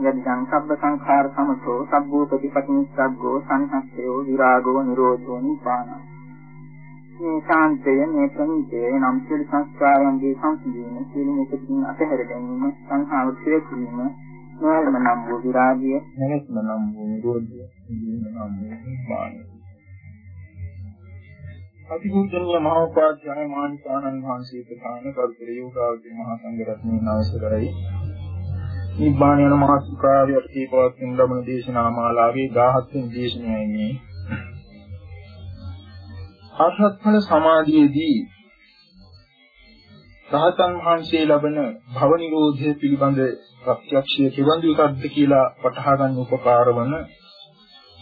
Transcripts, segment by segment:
යදිදං සබ්බ සංඛාර සමතෝ සබ්බෝ ප්‍රතිපටිනිස්සග්ගෝ සංහස්සයෝ විරාගෝ නිරෝධෝ නිපාන. මේ ශාන්තය මේ ප්‍රණීතය නම් සියලු සංස්කාරයන්ගේ සංසිඳීම සියලු එකකින් අතහැර ගැනීම සංහාව ක්ෂය කිරීම නොයල්ම නම් වූ විරාගය නැවැත්ම නම් වූ නිරෝධය නිවීම නම් වූ නිපාන. අතිපූජනීය මහෝපාද්‍යය මානිකානන් වහන්සේ ප්‍රධාන කල්පේ යෝගාවදී මහා සංඝ රත්නයේ අවසරයි නිබ්බාන යන මාසිකාවේ අපි පවත්වන ලබන දේශනා මාලාවේ 17 වෙනි දේශනයයි මේ. ආර්ථත් ඵල සමාධියේදී රහතන් වහන්සේ ලබන භව නිරෝධය පිළිබඳ ප්‍රත්‍යක්ෂය කෙවඳු එකක්ද කියලා වටහා ගන්න උපකාර වන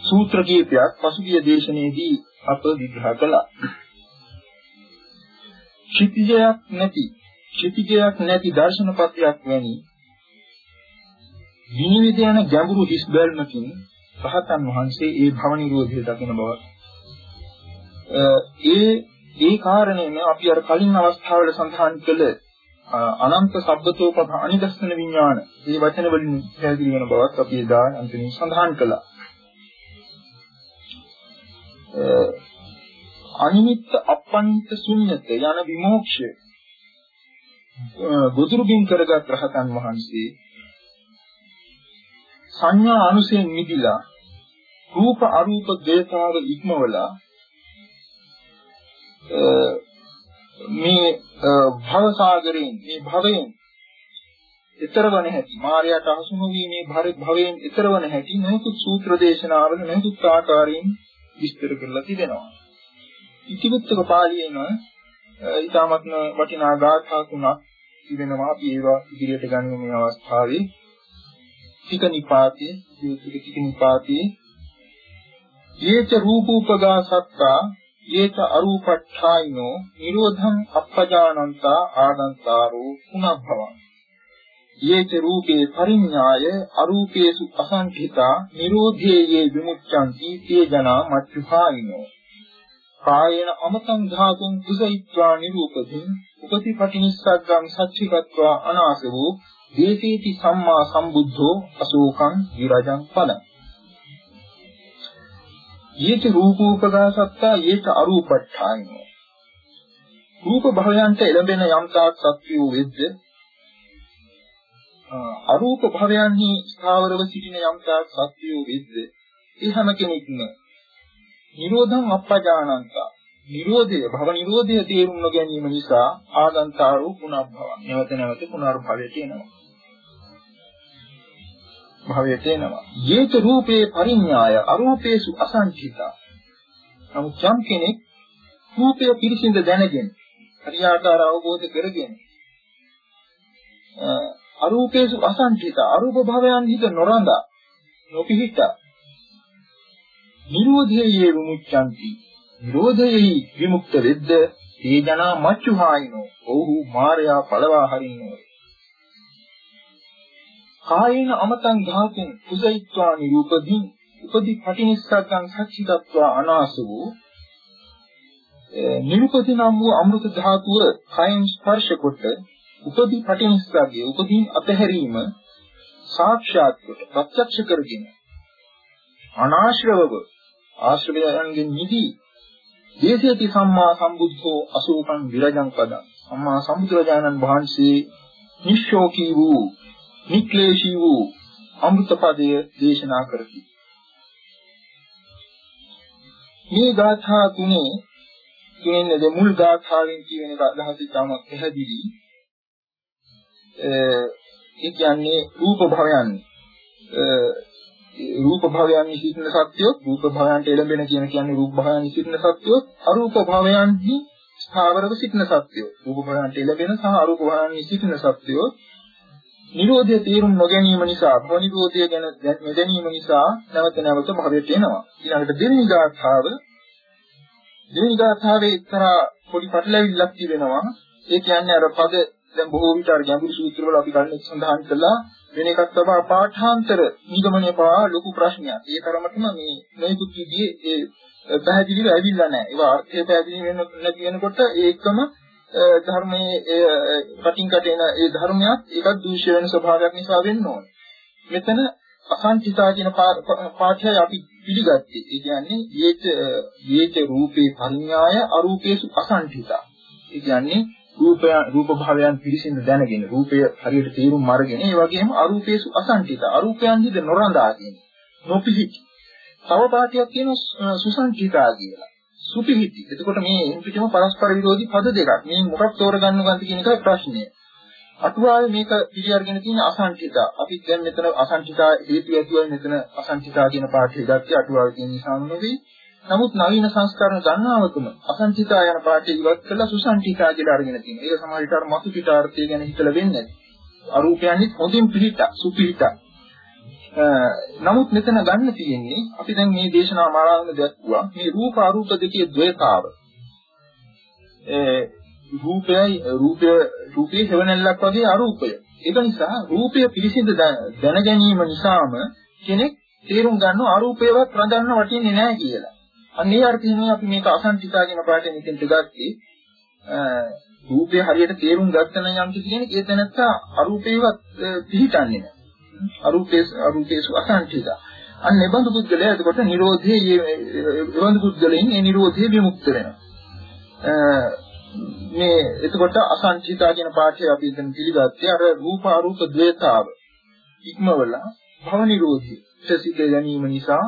සූත්‍ර කීපයක් පසුගිය දේශනාවේදී අප විග්‍රහ කළා. ක්ෂිතිජයක් නැති ක්ෂිතිජයක් නැති දර්ශනපත්‍යක් වැනි විනිවිද යන ගැඹුරු හිස් බැල්මකින් රහතන් වහන්සේ ඒ භව නිරෝධය දකින බව ඒ ඒ කාරණේම අපි අර කලින් අවස්ථාවල සඳහන් කළ අනන්ත සබ්බතෝපත අනිදස්සන විඥාන මේ වචන වලින් පැහැදිලි වෙන බවත් අපි එදා අන්තිමින් සඳහන් කළා. අනිමිත්ත අපන්ත ශුන්්‍යත යන විමෝක්ෂය බුදුරුබින් කරගත් රහතන් වහන්සේ සංඥා අනුසයෙන් මිදිලා රූප අරූප දේතාව ඉක්මවලා මේ භව සාගරයෙන් මේ භවයෙන් ඊතරවන හැටි මායයට අහසු නොවි මේ භවයෙන් ඊතරවන හැටි නොයෙකුත් සූත්‍ර දේශනාවල නොයෙකුත් ආකාරයෙන් විස්තර කරලා තිබෙනවා. ඉතිවිත්තක පාළියේම ඊටාත්ම වටිනා ගාථා තුනක් තිබෙනවා අපි ඒවා ඉදිරියට ගන්න මේ අවස්ථාවේ ටික නිපාතේ ටික නිපාතේ යේච රූපෝපගා සත්තා යේච අරූපට්ඨායිනෝ නිරෝධං අපජානන්තා ආනන්තාරෝ පුනබ්බවං යේච රූපේ පරිඥාය අරූපේසු අසංඛිතා නිරෝධේ යේ විමුච්ඡanti තේ ජනා මච්චුහායිනෝ කායේන අමතං ධාතුන් කුසයිත්වා නිරූපතින් උපතිපටිනිස්සග්ගං සච්චිකත්වා අනාසවෝ දේසීති සම්මා සම්බුද්ධෝ අශෝකං විරජං පලං යේච රූපෝපදාසත්තා යේච අරූපට්ඨායෝ රූප භවයන්ට එළඹෙන යම් තාක් සත්‍යෝ වෙද්ද අරූප භවයන්හි ස්ථාවරව සිටින යම් තාක් සත්‍යෝ වෙද්ද ඒ හැම කෙනෙක්ම නිරෝධං අපජානන්තා නිරෝධය භව නිරෝධය තේරුම් නොගැනීම නිසා ආගන්තාරෝ පුනබ්භව නැවත නැවත පුනර්භවයට එනවා භවයට එනවා. යේත රූපේ පරිඥාය අරූපේසු අසංචිතා. නමුත් යම් කෙනෙක් රූපය පිරිසිඳ දැනගෙන හරියාකාර අවබෝධ කරගෙන අරූපේසු අසංචිතා අරූප භවයන් හිත නොරඳා නොපිහිට නිරෝධයේ විමුක්ඛන්ති නිරෝධයේ විමුක්ත වෙද්ද ඒ ජනා මච්චුහායිනෝ ඔහු මායя පළවා හරිනෝ කායේන අමතං ධාතුන් කුසයිත්වා නිරූපදී උපදි පටිනිස්සග්ගං සච්චිතත්වා අනාසවෝ නිරුපති නම් වූ අමෘත ධාතුව කයෙන් ස්පර්ශ කොට උපදී පටිනිස්සග්ගේ උපදී අතහැරීම සාක්ෂාත් කොට ප්‍රත්‍යක්ෂ කරගෙන අනාශ්‍රවව ආශ්‍රයයන්ගෙන් නිදී දේශේති සම්මා සම්බුද්ධෝ අසෝකං විරජං පදං. සම්මා සම්බුදුරජාණන් වහන්සේ නිශ්ශෝකී වූ නික්ලේශී වූ අමෘත පදය දේශනා කරති. මේ ගාථා තුනේ කියන්නේ මුල් ගාථාවෙන් කියන එක අදහස ඉතාමත් පැහැදිලි. ඒ කියන්නේ රූප භවයන් රූප භවයන් සිටින සත්‍යෝ රූප භවයන්ට එළඹෙන කියන කියන්නේ රූප භවයන් සිටින සත්‍යෝ අරූප භවයන්හි ස්ථාවරව සිටින සත්‍යෝ රූප භවයන්ට එළඹෙන සහ අරූප භවයන් සිටින සත්‍යෝ නිරෝධය තේරුම් නොගැනීම නිසා භව නිරෝධය ගැන නොදැනීම නිසා නැවත නැවත භවයට එනවා. ඊළඟට දෙවෙනි ගාථාව දෙවෙනි ගාථාවේ එක්තරා පොඩි පැටලවිල්ලක් තිබෙනවා. ඒ කියන්නේ අර පද දැන් බොහෝ විට අර ගැඹුරු සූත්‍රවල අපි කලින් සඳහන් කළා වෙන එකක් තමයි පාඨාන්තර නිගමනය පවා ලොකු ප්‍රශ්නයක්. ඒ තරමටම මේ නොයෙකුත් විදිහේ ඒ පැහැදිලිව ඇවිල්ලා නැහැ. ඒවා අර්ථය පැහැදිලි වෙන කියනකොට ඒකම ධර්මයේ කටින් කට එන ඒ ධර්මයක් ඒකත් දූෂ්‍ය වෙන ස්වභාවයක් නිසා වෙන්න ඕනේ. මෙතන අසංචිතා කියන පාඨය අපි පිළිගත්තේ. ඒ කියන්නේ යේච යේච රූපේ පරිඥාය අරූපේසු අසංචිතා. ඒ කියන්නේ රූපය රූප භාවයන් පිළිසිඳ දැනගෙන රූපය හරියට තේරුම් අරගෙන ඒ වගේම අරූපේසු අසංචිත අරූපයන්හිද නොරඳා කියන නොපිහිටි. තව පාටියක් කියන සුසංචිතා කියලා. සුපිහිටි. එතකොට මේ පිටම පරස්පර විරෝධී පද දෙකක්. මේ මොකක් තෝරගන්නවද කියන එක ප්‍රශ්නය. අටුවාවේ මේක පිළි අරගෙන තියෙන අසංචිතා අපි දැන් මෙතන අසංචිතා හේතු ඇතුවයි මෙතන අසංචිතා කියන පාඩේ ගත්තේ අටුවාවේ තියෙන නිසා නෙවෙයි. නමුත් නවීන සංස්කරණ ගන්නවකම අසංචිතා යන පාඩේ ඉවත් කරලා සුසංචිතා කියලා අරගෙන තියෙනවා. ඒක සමහර විට අර මතු පිට අර්ථය ගැන හිතලා වෙන්නේ නැහැ. අරූපයන්ෙත් හොඳින් පිළිට සුපිහිට. නමුත් මෙතන ගන්න තියෙන්නේ අපි දැන් මේ දේශනා මාලාවෙන් දැක්ුවා මේ රූප අරූප දෙකේ ද්වේතාව. ඒ රූපයයි රූපය රූපේ හේවණල්ලක් වගේ අරූපය. ඒක නිසා රූපය පිළිසිඳ දැන ගැනීම නිසාම කෙනෙක් තේරුම් ගන්නවා අරූපේවත් රඳන්න වටින්නේ නැහැ කියලා. අන්න ඒ අර්ථයෙන් අපි මේක අසංචිතා කියන පාඩේ මෙතෙන්ට ගත්තේ රූපය හරියට තේරුම් ගන්න යම් කිසි කෙනෙක් ඒ තැනත්තා අරූපේවත් පිළිටන්නේ නැහැ. අරූපේ අරූපේසු අසංචිතා. අන්න ඒ බඳු පුද්ගලයා එතකොට Nirodhe ඒ බඳු පුද්ගලයන් ඒ Nirodhe විමුක්ත වෙනවා. මේ එතකොට අසංචිතා කියන පාඩේ අපි දැන් පිළිගත්තේ අර රූප අරූප ද්වේතාව ඉක්මවලා භව Nirodhe සිද්ධ ගැනීම නිසා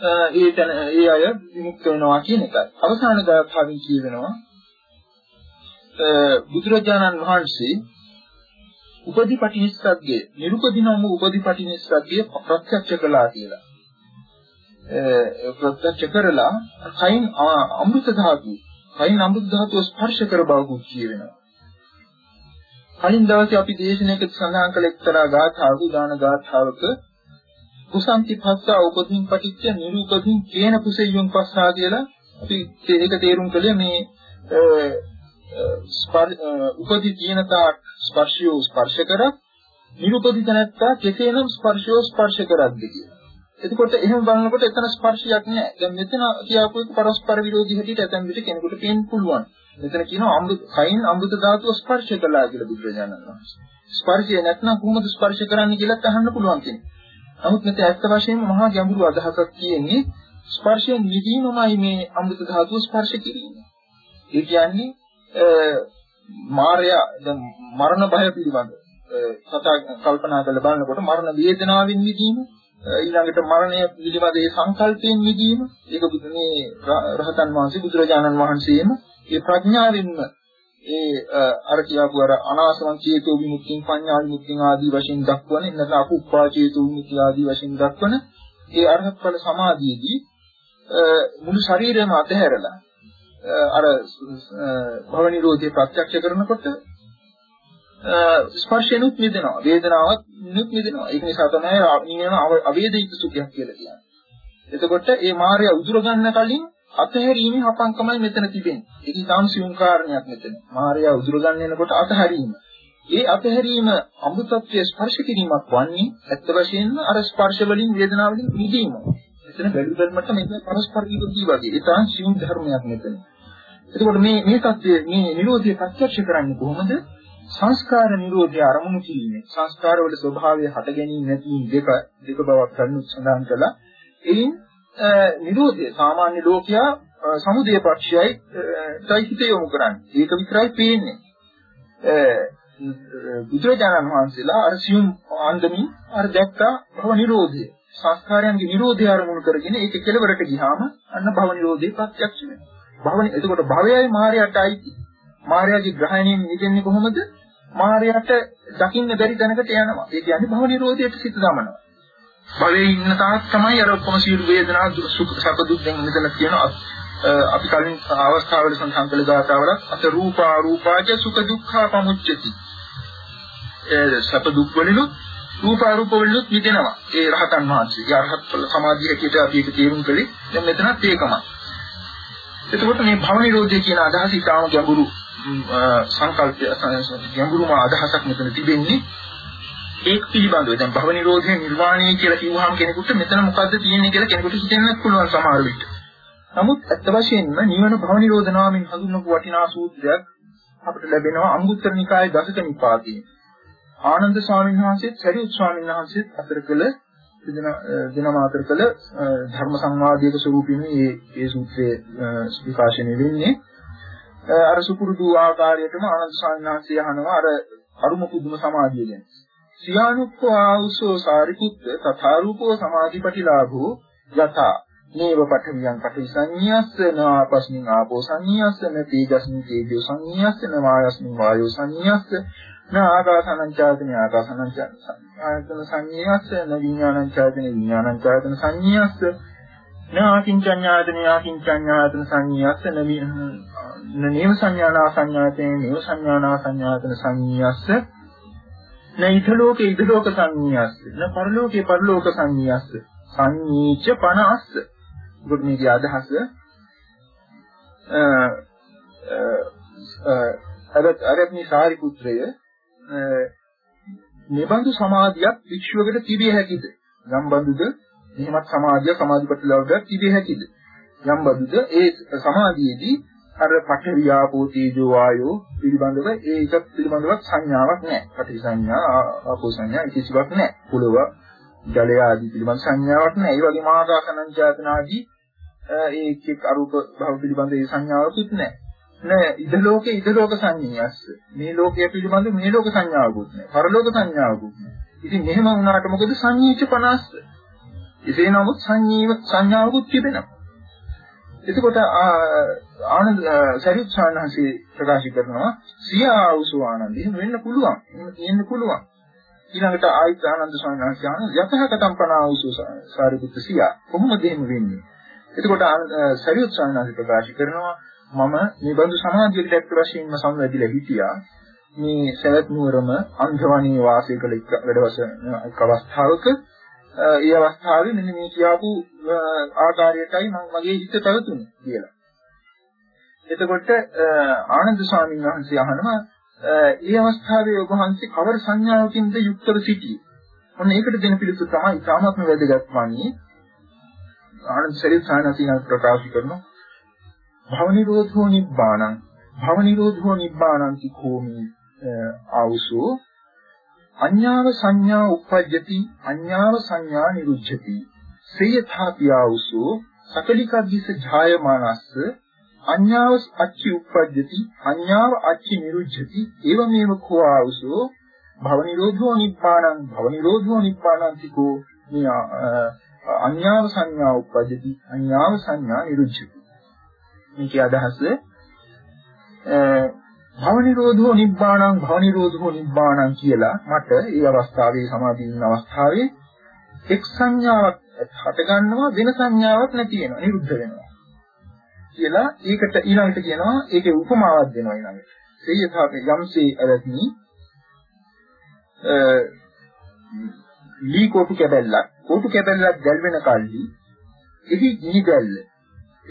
ඒ තන ඒ අය විමුක්ත වෙනවා කියන එකයි. අවසාන ගාථාවෙන් කියවෙනවා බුදුරජාණන් වහන්සේ උපදීපටිනිස්සග්ගේ නිරුපදිනම උපදීපටිනිස්සග්ගේ ප්‍රත්‍යක්ෂ කළා කියලා. ඒ ප්‍රත්‍යක්ෂ කරලා කයින් අමෘත ධාතු කයින් අමෘත ධාතුව ස්පර්ශ කර බවකුත් කියවෙනවා. කලින් දවසේ අපි දේශනාවක සඳහන් කළ එක්තරා ගාථාවක දාන ගාථාවක කුසන්ති පස්සා උපදීන් පටිච්ච නිරූපදීන් කේන කුසෙය්‍යුම් පස්සා කියලා අපි ඒක තේරුම් කළේ මේ උපදී තියෙන තාක් ස්පර්ශය ස්පර්ශ කරත් නිරූපදී තැනත්තා කෙසේනම් ස්පර්ශය ස්පර්ශ කරද්ද කියලා. එතකොට එහෙම බලනකොට එතන ස්පර්ශයක් නෑ. දැන් මෙතන කියපු එක පරස්පර විරෝධී හැටියට ඇතැම් විට කෙනෙකුට පේන්න පුළුවන්. මෙතන කියනවා අමෘත කයින් අමෘත ධාතුව ස්පර්ශ කළා කියලා බුදුරජාණන් වහන්සේ. ස්පර්ශය නැත්නම් කොහොමද ස්පර්ශ කරන්නේ කියලා අහන්න පුළුවන් කෙනෙක්. නමුත් මෙතන ඇත්ත වශයෙන්ම මහා ගැඹුරු අදහසක් තියෙන්නේ ස්පර්ශයෙන් නිදීමමයි මේ අමෘත ධාතුව ස්පර්ශ කිරීම. ඒ කියන්නේ මායя දැන් මරණ භය පිළිබඳ කතා කල්පනා කරලා බලනකොට මරණ වේදනාවෙන් නිදීම ඊළඟට මරණය පිළිබඳ ඒ සංකල්පයෙන් මිදීම ඒක මේ රහතන් වහන්සේ බුදුරජාණන් වහන්සේම ඒ ප්‍රඥාවෙන්ම ඒ අර කියපු අර අනාසවං චේතෝ විමුක්තිං පඤ්ඤා විමුක්තිං ආදී වශයෙන් දක්වන එන්නත අපුප්පා චේතෝ විමුක්තිය ආදී වශයෙන් දක්වන ඒ අරහත් ඵල සමාධියේදී මුළු ශරීරයම අතහැරලා අර භව නිරෝධය ප්‍රත්‍යක්ෂ කරනකොට ස්පර්ශෙනුත් මිදෙනවා වේදනාවත් නුත් මිදෙනවා. ඒක නිසා තමයි නිවන අවේදිත සුඛයක් කියලා කියන්නේ. එතකොට මේ මායя උදුර ගන්න කලින් අතහැරීමේ හපංකමයි මෙතන තිබෙන්නේ. ඒක ඉතාම සියුම් කාරණයක් මෙතන. මායя උදුර ගන්න එනකොට අතහැරීම. ඒ අතහැරීම අමෘතත්වයේ ස්පර්ශ කිරීමක් වන්නේ ඇත්ත වශයෙන්ම අර ස්පර්ශ වලින් වේදනාව වලින් මිදීම. එතන බැලු බැලමට මේක පරස්පර විරුද්ධී වගේ. ඒ තරම් සියුම් ධර්මයක් මෙතන. එතකොට මේ මේ தත්ත්වය මේ නිරෝධය ප්‍රත්‍යක්ෂ කරන්නේ කොහොමද? සංස්කාර නිරෝධය අරමුණු කිරීමේ සංස්කාරවල ස්වභාවය හට ගැනීම නැති දෙක දෙක බවක් ගන්න සඳහන් කළා. එයින් නිරෝධය සාමාන්‍ය ලෝකයා සමුදය පක්ෂයයි සයිහිත යොමු කරන්නේ. ඒක විතරයි පේන්නේ. බුදුරජාණන් වහන්සේලා අර සියුම් ආන්දමින් අර දැක්කා භව නිරෝධය. සංස්කාරයන්ගේ නිරෝධය අරමුණු කරගෙන ඒක කෙලවරට ගියාම අන්න භව නිරෝධය ප්‍රත්‍යක්ෂ වෙනවා. භව එතකොට භවයයි මායයටයි අයිති. මායාවේ ග්‍රහණයෙන් නිදෙන්නේ කොහොමද? මායාවට දකින්න බැරි තැනකට යනවා. ඒ කියන්නේ භව නිරෝධයට සිත දමනවා. භවයේ ඉන්න තාක් තමයි අර ඔක්කොම සියලු වේදනා සුඛ සැප දුක් දැන් මෙතන කියනවා. අපි කලින් අවස්ථාවල සඳහන් කළ දාතාවල අත රූපා රූපාච සුඛ දුක්ඛා පමුච්චති. ඒ සැප දුක් වලිනුත් රූපා රූප වලිනුත් මිදෙනවා. ඒ රහතන් වහන්සේ. ඒ අරහත් සමාධිය හැටියට අපි ඒක තේරුම් කළේ. දැන් මෙතනත් ඒකමයි. එතකොට මේ භව නිරෝධය කියන අදහස ඉතාම ගැඹුරු සංකල්පය ගැඹුරුම අදහසක් මෙතන තිබෙන්නේ ඒක පිළිබඳව දැන් භව නිරෝධය නිර්වාණය කියලා කිව්වහම කෙනෙකුට මෙතන මොකද්ද තියෙන්නේ කියලා කෙනෙකුට හිතෙන්නත් පුළුවන් සමහර විට. නමුත් අත්ත වශයෙන්ම නිවන භව නිරෝධ නාමයෙන් හඳුන්වපු වටිනා සූත්‍රයක් අපිට ලැබෙනවා අංගුත්තර නිකායේ දසක නිපාතයේ. ආනන්ද ස්වාමීන් වහන්සේත් සරියුත් ස්වාමීන් වහන්සේත් අතර කළ දෙන දෙන මාතර කළ ධර්ම සංවාදයක ස්වරූපින් මේ මේ සූත්‍රයේ විකාශනය වෙන්නේ අර සුපුරුදු ආකාරයටම ආනන්ද සාමණේරයන්සේ අහනවා අර අරුම පුදුම සමාධිය ගැන. සියානුක්ඛ ආවුසෝ සාරිපුත්ත තථාරූපෝ සමාධිපටිලාභෝ යථා. නේව පඨවියං පඨවි සංඤ්ඤස්ස නාපස්මින් ආපෝ සංඤ්ඤස්ස න තේජස්මින් තේජෝ සංඤ්ඤස්ස න වායස්මින් වායෝ සංඤ්ඤස්ස න ආකාසනංචාතන ආකාසනංචාතන සංඤ්ඤස්ස න විඥානංචාතන විඥානංචාතන සංඤ්ඤස්ස න ආකින්චඤ්ඤාතන ආකින්චඤ්ඤාතන සංඤ්ඤස්ස න නේව සංඥානා සංඥාතේ නේව සංඥානා සංඥාතන සංඤ්ඤස්ස න ඉදලෝකේ ඉදලෝක සංඤ්ඤස්ස න පරලෝකේ පරලෝක සංඤ්ඤස්ස සංඤීච 50ස්ස මොකද මේකේ අදහස අර අරත්නි සාරිපුත්‍රය නිබඳු සමාධියක් වික්ෂුවකට තිබිය හැකිද? යම් බඳුද එහෙමත් සමාධිය සමාධිපතිලවකට තිබිය හැකිද? යම් බඳුද ඒ සමාධියේදී අර පඨ වියාපෝ තීජෝ වායෝ පිළිබඳව ඒක පිළිබඳව සංඥාවක් නැහැ. පඨ සංඥා ආපෝ සංඥා කිසිවක් නැහැ. පුලව ජලය ආදී පිළිබඳ සංඥාවක් නැහැ. ඒ වගේම ආකාසනංචාතන ආදී ඒකෙක් අරූප භව පිළිබඳ ඒ සංඥාවකුත් නැහැ. නෑ ඉද ලෝකේ ඉද ලෝක සංඥාස්ස. මේ ලෝකයේ පිළිබඳ මේ ලෝක සංඥාවකුත් නැහැ. පරලෝක සංඥාවකුත් නැහැ. ඉතින් මෙහෙම වුණාට මොකද සංඤීච 50. එසේ නමුත් සංඤීව සංඥාවකුත් තිබෙනවා. එතකොට ආනන්ද සරිත් සානහසේ ප්‍රකාශ කරනවා සිය ආවුසු ආනන්ද එහෙම වෙන්න පුළුවන්. එහෙම තියෙන්න පුළුවන්. ඊළඟට ආයිත් ආනන්ද ස්වාමීන් වහන්සේ ආන යතහකටම් පනාවුසු සාරිපුත්‍ර සියා කොහොමද එහෙම වෙන්නේ? එතකොට සරිත් සානහසේ ප්‍රකාශ කරනවා මම මේ බඳු සමාධියකට ඇත්ත වශයෙන්ම සංවැදිලා හිටියා. මේ සවැත් නුවරම අන්ධවණී වාසය කළ වැඩවසන එක් අවස්ථාවක ඒ අවස්ථාවේ මෙන්න මේ කියපු ආකාරයටයි මම මගේ හිත පැවතුනේ කියලා. එතකොට ආනන්ද ස්වාමීන් වහන්සේ අහනවා ඒ අවස්ථාවේ ඔබ වහන්සේ කවර සංඥාවකින්ද යුක්තව සිටියේ? ඔන්න ඒකට දෙන පිළිතුර තමයි ඉතාමත්ම වැදගත් වන්නේ. ආනන්ද ශරීර සානසිනා ප්‍රකාශ කරනවා භව නිරෝධෝ නිබ්බාණං භව නිරෝධෝ නිබ්බාණං කිඛෝමි ආවුසෝ අඤ්ඤාව සංඥා උප්පජ්ජති අඤ්ඤාව සංඥා නිරුද්ධති. සේයථාපි ආවුසෝ සකලිකද්දිස ඡායමානස්ස අඤ්ඤාව අච්චි උප්පජ්ජති අඤ්ඤාව අච්චි නිරුද්ධති. එවමෙව කෝ ආවුසෝ භව නිරෝධෝ නිබ්බාණං භව නිරෝධෝ නිබ්බාණං තිකෝ මේ අඤ්ඤාව සංඥා උප්පජ්ජති අඤ්ඤාව සංඥා නිරුද්ධති. මේකේ අදහස භව නිරෝධෝ නිබ්බාණං භව නිරෝධෝ නිබ්බාණං කියලා මට ඒ අවස්ථාවේ සමාධිය ඉන්න අවස්ථාවේ එක් සංඥාවක් හට ගන්නවා වෙන සංඥාවක් නැති වෙනවා නිරුද්ධ වෙනවා. කියලා ඒකට ඊළඟට කියනවා ඒකේ උපමාවක් දෙනවා ඊළඟට. සේයථාපේ යම්සේ අරත්නි ලී කොටු කැබැල්ලක්. කොටු කැබැල්ලක් දැල් වෙන කල්ලි එහි ගිනි දැල්ල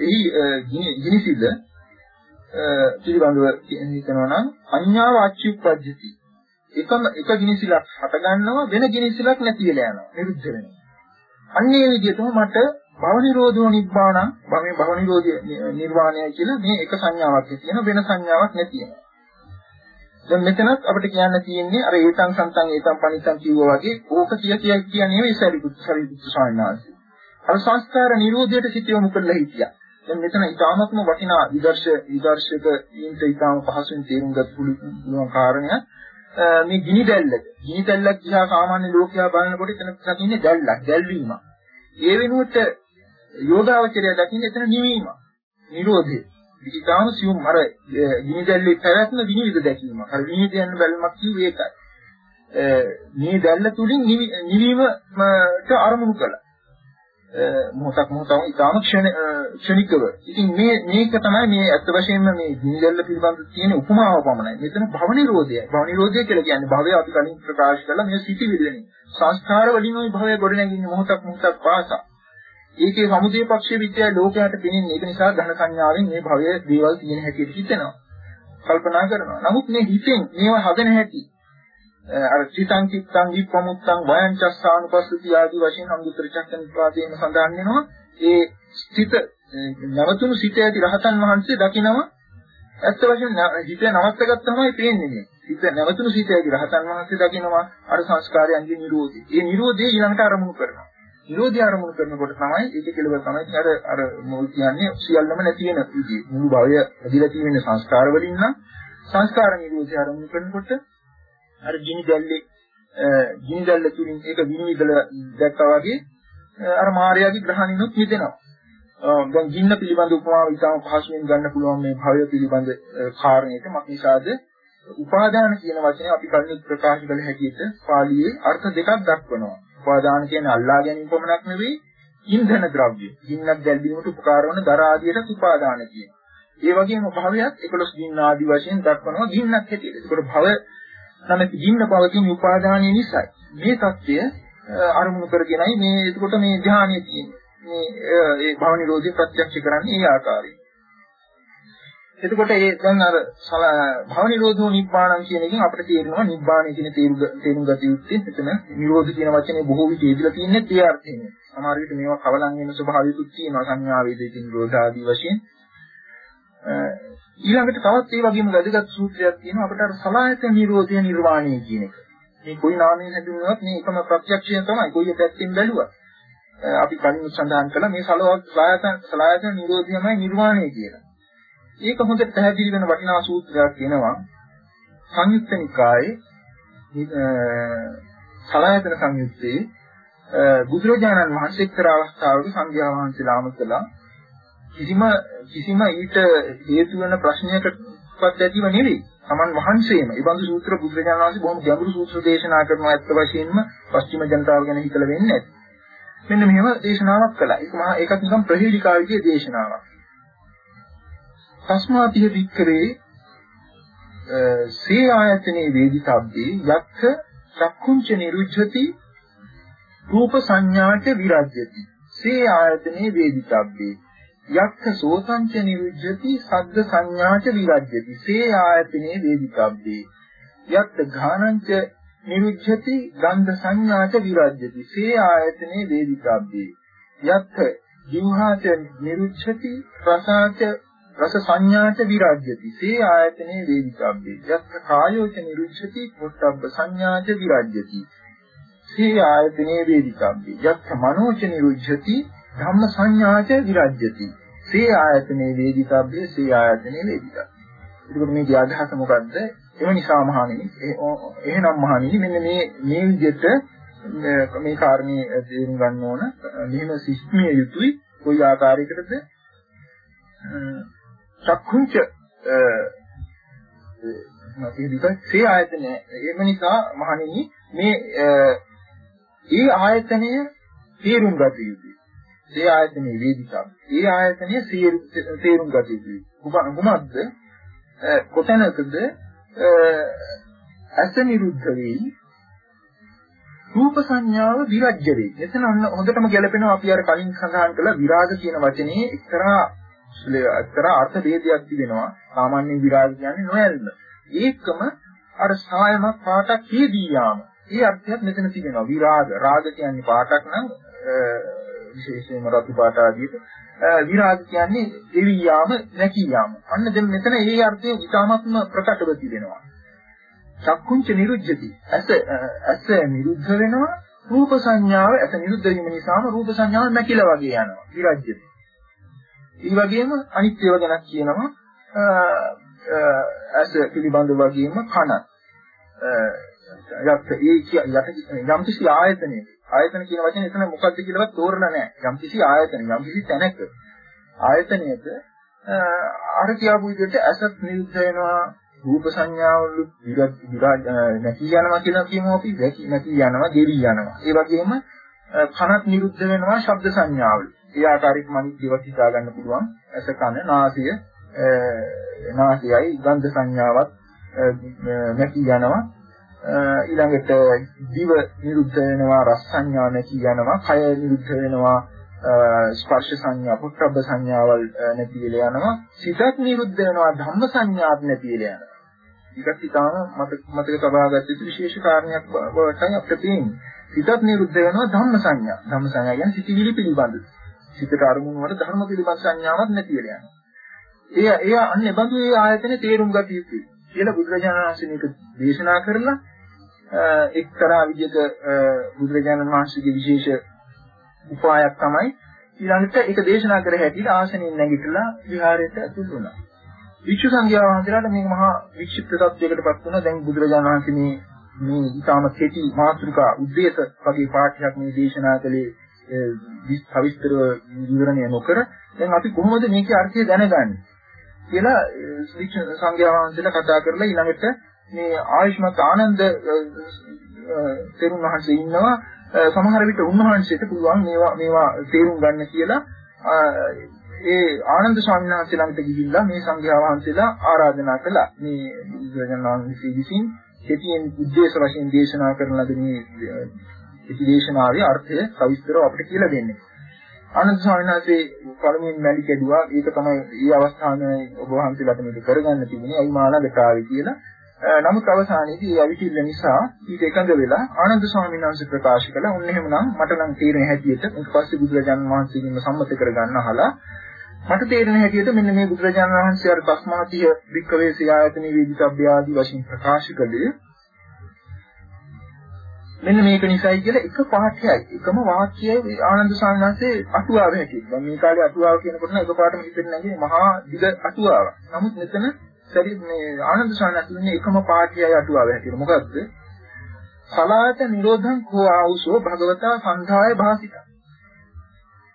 එහි ගිනිසිද පිළිබඳව හිතනවා නම් අඤ්ඤාව අච්චුප්පජ්ජති එකම එක ගිනිසිලක් හට ගන්නවා වෙන ගිනිසිලක් නැති වෙලා යනවා නිරුද්ධ වෙනවා අන්න ඒ විදිහටම මට භව නිරෝධෝ නිබ්බාණ භවයේ භව නිරෝධය නිර්වාණය කියලා මේ එක සංඥාවක් තියෙන වෙන සංඥාවක් නැති වෙනවා. දැන් මෙතනත් අපිට කියන්න තියෙන්නේ අර ඒතං සන්තං ඒතං පනිතං කිව්වා වගේ ඕක කිය කිය කියන්නේ නෙවෙයි සරිපුත් සරිපුත් ස්වාමීනාංශ. අර සංස්කාර නිරෝධයට සිත යොමු කරලා හිටියා. දැන් මෙතන ඊටාත්ම වටිනා විදර්ශ විදර්ශක ඊට ඊටාම පහසුවෙන් තේරුම් ගන්න පුළුවන් කාරණයක් මේ ගිනි දැල්ලක. ගිනි දැල්ලක් දිහා සාමාන්‍ය ලෝකයා බලනකොට එතන දකින්නේ දැල්ලක්, දැල්වීමක්. ඒ වෙනුවට යෝගාවචරය දකින්නේ එතන නිවීම, නිරෝධය. ඊටාම සියුම් අර ගිනි දැල්ලේ පැවැත්ම විනිවිද දැකීම. අර විනිවිද යන බැලමක් කිව්වේ ඒකයි. මේ දැල්ල තුලින් නිවීමට අරමුණු කළා. මොහොතක් මොහොතක් ඊටාම ක්ෂණිකව. ඉතින් මේ මේක තමයි මේ අත් වශයෙන්ම මේ ගිනිදැල්ල පිළිබඳ තියෙන උපමාව පමණයි. මෙතන භව නිරෝධය. භව නිරෝධය කියලා කියන්නේ භවය අපි කලින් ප්‍රකාශ කළා මේ සිටි විදිනේ. සංස්කාර වලින් ওই භවය ගොඩනැගින්නේ මොහොතක් මොහොතක් පාසා. ඒකේ සමුදේ පක්ෂයේ විද්‍යාව ලෝකයට පෙනෙන්නේ. ඒක නිසා ධන සංඥාවෙන් මේ භවය දේවල් තියෙන හැටියට හිතෙනවා. කල්පනා කරනවා. නමුත් මේ හිතෙන් මේවා හදන හැටි Eh, අර චිතං චිත්තං විප්පමුත්තං වයංචස්සානුපස්සති ආදී වශයෙන් අංගුත්තර චක්ක නිපාතේම සඳහන් වෙනවා. ඒ ස්ථිත නවතුණු සිට ඇති රහතන් වහන්සේ දකිනවා. ඇත්ත වශයෙන්ම හිත නවත්ත ගත්තමයි පේන්නේ මේ. හිත නවතුණු සිට ඇති රහතන් වහන්සේ දකිනවා. අර සංස්කාරයන්ගේ නිරෝධය. ඒ නිරෝධය ඊළඟට අරමුණු කරනවා. නිරෝධය අරමුණු කරනකොට තමයි ඒක කෙලවර තමයි. අර අර මොල් කියන්නේ සියල්ලම නැති වෙන විදිහ මුළු භවය ඇදිලා තියෙන සංස්කාර වලින් නම් සංස්කාර නිරෝධය අරමුණු කරනකොට අර ගිනි දැල්ලේ ගිනි දැල්ල තුලින් ඒක විනිවිදලා දැක්කා වගේ අර මායාවේ ග්‍රහණිනුත් මිදෙනවා. දැන් ගින්න පිළිබඳ උපමාව ඉතාම පහසුවෙන් ගන්න පුළුවන් මේ භවය පිළිබඳ කාරණේට මක්නිසාද උපාදාන කියන වචනේ අපි කලින් ප්‍රකාශ කළ හැටියට පාළියේ අර්ථ දෙකක් දක්වනවා. උපාදාන කියන්නේ අල්ලා ගැනීම පමණක් නෙවෙයි ඉන්ධන ද්‍රව්‍ය. ගින්නක් දැල්වීමට උපකාර වන දර ආදියට උපාදාන කියනවා. ඒ වගේම භවයත් 11 ගින්න ආදි වශයෙන් දක්වනවා ගින්නක් හැටියට. ඒකට භව නැමැති ගින්න පවතින උපාදානය නිසායි. මේ தත්ත්වය අරමුණු කරගෙනයි මේ එතකොට මේ ධානය තියෙන්නේ. මේ ඒ භව නිරෝධය ප්‍රත්‍යක්ෂ කරන්නේ මේ ආකාරයෙන්. එතකොට ඒ දැන් අර භව නිරෝධෝ නිබ්බාණං කියන එකෙන් අපිට තේරෙනවා නිබ්බාණය කියන තේරුම් ගත යුත්තේ එතන නිරෝධ කියන වචනේ බොහෝ විට යෙදලා තියෙන්නේ ඒ අර්ථයෙන්. සමහර විට මේවා කවලම් වෙන ස්වභාවිකුත් තියෙනවා සංඥා වේදිතින් නිරෝධ ආදී වශයෙන්. ඊළඟට තවත් ඒ වගේම වැදගත් සූත්‍රයක් තියෙනවා අපිට අර සලායතන නිරෝධය නිර්වාණය කියන එක. මේ කොයි නාමයෙන් හැදුනොත් මේ එකම ප්‍රත්‍යක්ෂය තමයි කොයි පැත්තෙන් බැලුවත්. අපි කලින් සඳහන් කළා මේ සලායතන සලායතන නිරෝධයමයි නිර්වාණය කියලා. ඒක හොඳට පැහැදිලි වෙන වටිනා සූත්‍රයක් වෙනවා. සංයුක්ත නිකායේ සලායතන සංයුත්තේ බුදුරජාණන් වහන්සේ එක්තරා අවස්ථාවක සංඝයා වහන්සේලා අමතලා කිසිම කිසිම ඊට හේතු වෙන ප්‍රශ්නයකටවත් ඇතිව නෙවෙයි. Taman වහන්සේම ඒ බඳු සූත්‍ර බුදුරජාණන් වහන්සේ බොහොම ගැඹුරු සූත්‍ර දේශනා කරනවා ඇත්ත වශයෙන්ම පස්චිම ජනතාව ගැන හිතලා වෙන්නේ නැති. මෙන්න මෙහෙම දේශනාවක් කළා. ඒක මහා ඒකත් නිකන් ප්‍රහේලිකා විදිහේ දේශනාවක්. තස්මාතිය වික්‍රේ සේ ආයතනේ වේදිතබ්බේ යක්ඛ චක්කුංච නිරුද්ධති රූප සංඥාට විරජ්‍යති. සේ ආයතනේ වේදිතබ්බේ යක්ඛ සෝතංච නිරුද්ධති සද්ද සංඥාච විරජ්‍යති. සේ ආයතනේ වේදිකබ්බේ යක්ඛ ඝානංච නිරුද්ධති ගන්ධ සංඥාච විරජ්‍යති. සේ ආයතනේ වේදිකබ්බේ යක්ඛ ජීවහාච නිරුද්ධති රසාච රස සංඥාච විරජ්‍යති. සේ ආයතනේ වේදිකබ්බේ යක්ඛ කායෝච නිරුද්ධති පොට්ටබ්බ සංඥාච විරජ්‍යති. සේ ආයතනේ වේදිකබ්බේ යක්ඛ මනෝච නිරුද්ධති ධම්ම සංඥාච විරජ්‍යති. සේ ආයතනේ වේදිකබ්බේ සේ ආයතනේ වේදිකබ්බේ. ඒකට මේකේ අදහස මොකද්ද? එම නිසා මහණෙනි එහෙනම් මහණෙනි මෙන්න මේ මේ විදිහට මේ කාරණේ තේරුම් ගන්න ඕන. මෙහෙම සිස්මිය යුතුයි. කොයි ආකාරයකටද? චක්කුංච මේක සේ ආයතනය. එම නිසා මහණෙනි මේ ඒ ආයතනය තේරුම් ගත යුතුයි. ඒ ආයතනයේ වේදිකාව. ඒ ආයතනය තේරුම් ගත යුතුයි. කුමක්ද? කොතැනකද ඇස නිරුද්ධ වෙයි රූප සංඥාව විරජ්‍ය වෙයි. එතන හොඳටම ගැලපෙනවා අපි අර කලින් සඳහන් කළ විරාග කියන වචනේ එක්තරා එක්තරා අර්ථ ભેදයක් තිබෙනවා. සාමාන්‍ය විරාග කියන්නේ නොයල්ම. ඒකම අර සායමක් පාටක් හේදී යාම. ඒ අර්ථයක් මෙතන තිබෙනවා. විරාග රාග කියන්නේ පාටක් නම් විශේෂයෙන්ම රතු පාට ආදියට විරාග කියන්නේ එවි යාම නැකී යාම. අන්න දැන් මෙතන ඒ අර්ථය ඉතාමත්ම ප්‍රකටව තිබෙනවා. චක්කුංච නිරුද්ධති. ඇස ඇස නිරුද්ධ වෙනවා. රූප සංඥාව ඇස නිරුද්ධ වීම නිසාම රූප සංඥාව නැකිලා වගේ යනවා. විරජ්‍යති. ඒ වගේම අනිත් ඒවා ගැන කියනවා ඇස පිළිබඳ වගේම කන. යත් ඒ යට යම්කිසි ආයතනයක ආයතන කියන වචනේ එතන මොකක්ද කියලාවත් තෝරලා නැහැ. යම්කිසි ආයතන යම්කිසි තැනක ආයතනයක අර කියාපු විදිහට ඇසත් නිරුද්ධ වෙනවා රූප සංඥාවලු නැති යනවා කියලා කියමු අපි නැති යනවා ගෙවි යනවා. ඒ වගේම කනත් නිරුද්ධ වෙනවා ශබ්ද සංඥාවලු. ඒ ආකාරයක මනිත් දේවල් හිතා ගන්න පුළුවන්. ඇස කන නාසය නාසයයි ගන්ධ සංඥාවත් නැති යනවා. ඊළඟට දිව නිරුද්ධ වෙනවා රස සංඥා නැති යනවා කය නිරුද්ධ වෙනවා ස්පර්ශ සංඥා පුත්‍රබ්බ සංඥාවල් නැති වෙලා යනවා. සිතත් නිරුද්ධ වෙනවා ධම්ම සංඥාත් නැති වෙලා යනවා. ඊටත් ඉතාම මතක මතක තබාගත යුතු විශේෂ කාරණයක් බවටයි අපිට තියෙන්නේ සිතත් නිරුද්ධ වෙනවා ධම්ම සංඥා. ධම්ම සංඥා කියන්නේ සිතිවිලි පිළිබඳ. සිතට අරමුණු වල ධර්ම පිළිබඳ සංඥාවක් නැති වෙලා යනවා. එය එය අන්නේ බඳු ඒ ආයතනේ තේරුම් ගත යුතුයි කියලා බුදුරජාණන් වහන්සේ මේක දේශනා කරලා එක්තරා විදිහක බුදුරජාණන් වහන්සේගේ විශේෂ උපායක් තමයි ඊළඟට ඒක දේශනා කර හැටියට ආසනෙන් නැගිටලා විහාරයට ඇතුල් වුණා. වික්ෂු සංඝයා වහන්සේලාට මේක මහා වික්ෂිප්ත තත්වයකටපත් වුණා. දැන් බුදුරජාණන් වහන්සේ මේ මේ ඊටාම කෙටි මාතෘකා උද්දේශ වගේ පාඨයක් මේ දේශනා කළේ විස්තරව විවරණය නොකර දැන් අපි කොහොමද මේකේ අර්ථය දැනගන්නේ කියලා වික්ෂු සංඝයා වහන්සේලා කතා කරලා ඊළඟට මේ ආයුෂ්මත් ආනන්ද තෙරුන් වහන්සේ ඉන්නවා සමහර විට උන්වහන්සේට පුළුවන් මේවා මේවා තේරුම් ගන්න කියලා ඒ ආනන්ද ස්වාමීන් වහන්සේ ළඟට ගිහිල්ලා මේ සංඝයා වහන්සේලා ආරාධනා කළා මේ බුදුරජාණන් වහන්සේ විසින් කෙටියෙන් උද්දේශ වශයෙන් දේශනා කරන ලද මේ ඉති දේශනාවේ අර්ථය සවිස්තරව අපිට කියලා දෙන්නේ. ආනන්ද ස්වාමීන් වහන්සේ පළමුවෙන් මැලි කැඩුවා. ඒක තමයි මේ අවස්ථාවේ ඔබ වහන්සේලාට මේක කරගන්න තිබුණේ. අයි මාළඟට ආවේ කියලා. නමුත් අවසානයේදී ඒ අවිතිල්ල නිසා ඊට එකඟ වෙලා ආනන්ද ස්වාමීන් වහන්සේ ප්‍රකාශ කළා උන් එහෙමනම් මට නම් තේරෙන හැටියට ඊට පස්සේ බුදුරජාණන් වහන්සේගෙන් සම්මත කරගන්න අහලා මට තේරෙන හැටියට මෙන්න මේ බුදුරජාණන් වහන්සේ අර තස්මාතිය වික්කවේ සියායතනෙ වේදිතබ්බය ආදී වශයෙන් ප්‍රකාශ කළේ මෙන්න මේක නිසායි කියලා එක පාඨයයි එකම වාක්‍යයයි ආනන්ද ස්වාමීන් වහන්සේ අටුවාව හැටියට. දැන් මේ කාලේ අටුවාව කියනකොට නම් එකපාරටම හිතෙන්නේ නැහැ මහා දිග අටුවාවක්. නමුත් මෙතන සරි මේ ආනන්ද සානතුන්නේ එකම පාඨයයි අටුවාව හැටියට. මොකද්ද? සලාත නිරෝධං කෝ ආවුසෝ භගවතා සංඝාය භාසිත.